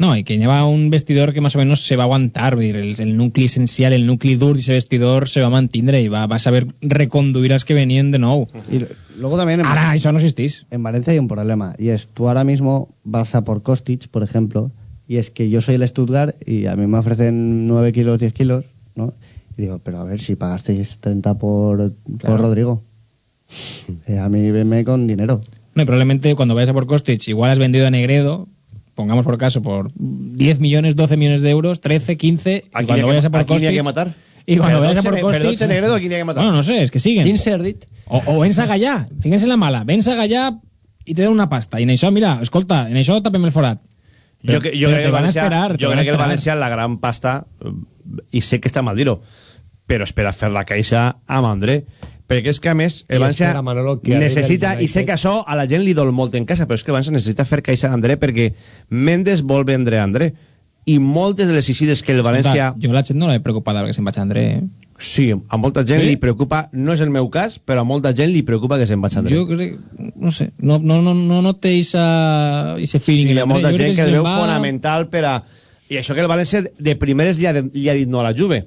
I: No, y que lleva un vestidor que más o menos se va a aguantar. dir, El, el nucli esencial, el nucli dur de ese vestidor se va a mantener y va, va a saber reconduir que venían de nuevo.
J: Y luego también en,
I: Ahora, eso no existís.
J: en Valencia hay un problema y es tú ahora mismo vas a por Kostic, por ejemplo, y es que yo soy el Stuttgart y a mí me ofrecen 9 kilos, 10 kilos, ¿no? Y digo, pero a ver, si pagasteis 30 por, por
I: Claro.
J: Rodrigo, eh, a mí venme con dinero.
I: No, y probablemente cuando vayas a por Kostic, igual has vendido a Negredo, pongamos por caso, por 10 millones, 12 millones de euros, 13, 15, y
A: ¿A quién
I: cuando vayas a por
A: a quién hay
I: Kostic...
A: que matar?
I: Y cuando vayas a por Kostic...
A: Negredo, ¿a quién hay que matar?
I: Bueno, no sé, es que siguen.
F: Inserdit.
I: O, o vens a Gallà, fíjense en la mala, vens a Gallà i te dan una pasta. I en això, mira, escolta, en això tapem el forat.
A: Jo, que, jo
I: però
A: crec que València,
I: esperar,
A: jo crec que el. València la gran pasta, i sé que està mal dir-ho, però espera fer la caixa amb André. Perquè és que, a més, el
F: que arribi
A: necessita,
F: el
A: i sé que això a la gent li dol molt en casa, però és que el necessita fer caixa a André perquè Mendes vol vendre a André. I moltes de les eixides que el València...
I: Jo la gent no l'he preocupada perquè se'n vaig a André. Eh?
A: Sí, a molta gent
I: Sí?
A: li preocupa, no és el meu cas, però a molta gent li preocupa que se'n vaig a André.
I: Jo crec, no sé, no, no, no, no, no té ese feeling.
A: Sí, hi ha molta
I: Jo
A: gent que el
I: se'n
A: veu
I: va-
A: fonamental per a... I això que el València de primeres li ha, li ha dit no a la Juve.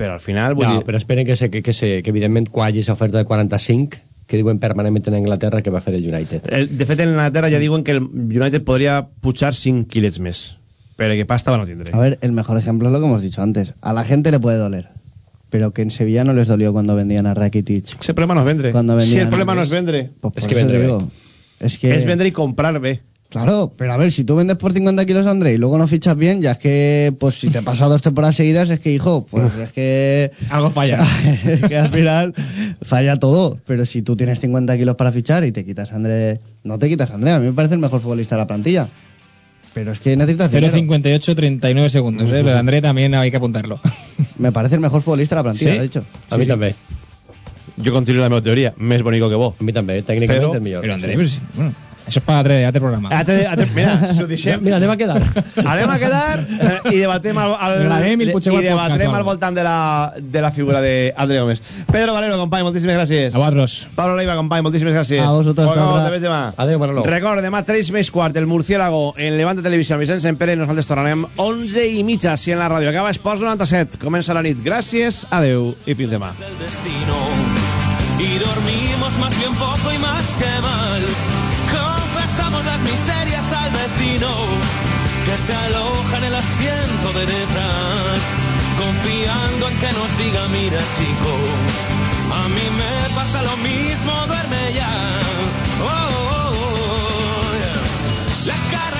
A: Però al final, vull
F: No,
A: dir...
F: però esperen que, se, que, que, se, que evidentment esa oferta de 45 que diuen permanentment en Anglaterra que va fer el United.
A: El, de fet, en Inglaterra ja diuen que el United podria pujar 5 quilets més. Però que pasta van a tindre.
J: A ver, el mejor ejemplo es lo que hemos dicho antes. A la gente le puede doler, pero que en Sevilla no les dolió cuando vendían a Rakitic.
A: Ese problema no es vendre.
J: Cuando
A: si
J: vendían
A: el problema
J: a-
A: no es vendre.
J: Pues
F: Es que vendre
J: te
F: bé.
J: digo. Es que...
A: Es vendre y comprar bé.
J: Claro, pero a ver, si tú vendes por 50 kilos a André y luego no fichas bien, ya es que, pues si te pasa dos temporadas seguidas, es que, hijo, pues es que...
I: Algo falla.
J: es que al final falla todo. Pero si tú tienes 50 kilos para fichar y te quitas a André... No te quitas a André, a mí me parece el mejor futbolista de la plantilla. Pero es que necesitas dinero.
I: 0.58, 39 segundos. ¿eh? De André también hay que apuntarlo.
J: Me parece el mejor futbolista de la plantilla,
I: ¿Sí?
J: lo he dicho.
F: A mi també.
A: Jo continuo la meva teoria. Més bonico que bo.
F: A mi també, tècnicament
A: Però-
F: el millor.
I: Pero André, pues, bueno, eso es para altre, altre programa.
A: Ate, ate, mira, s'ho deixem.
F: Mira, anem a quedar.
A: Anem a quedar eh, i debatem al, al,
I: Gravem i
A: i debatrem
I: podcast,
A: al voltant de la, de la figura d'André Gómez. Pedro Valero, company, moltíssimes gràcies.
I: A vosaltres.
A: Pablo Leiva, company, moltíssimes gràcies.
J: A
A: te ves demà.
F: Adéu, Manolo.
A: Record, demà 3 més quart, el Murciélago en Levante Televisió, Vicenç Sempere, nosaltres tornarem 11 i mitja, si en la ràdio. Acaba Esports 97, comença la nit. Gràcies, adeu i fins demà.
N: y dormimos más bien poco y más que mal. Miserias al vecino que se aloja en el asiento de detrás, confiando en que nos diga, mira chico, a mí me pasa lo mismo, duerme ya. Oh, oh, oh. La carretera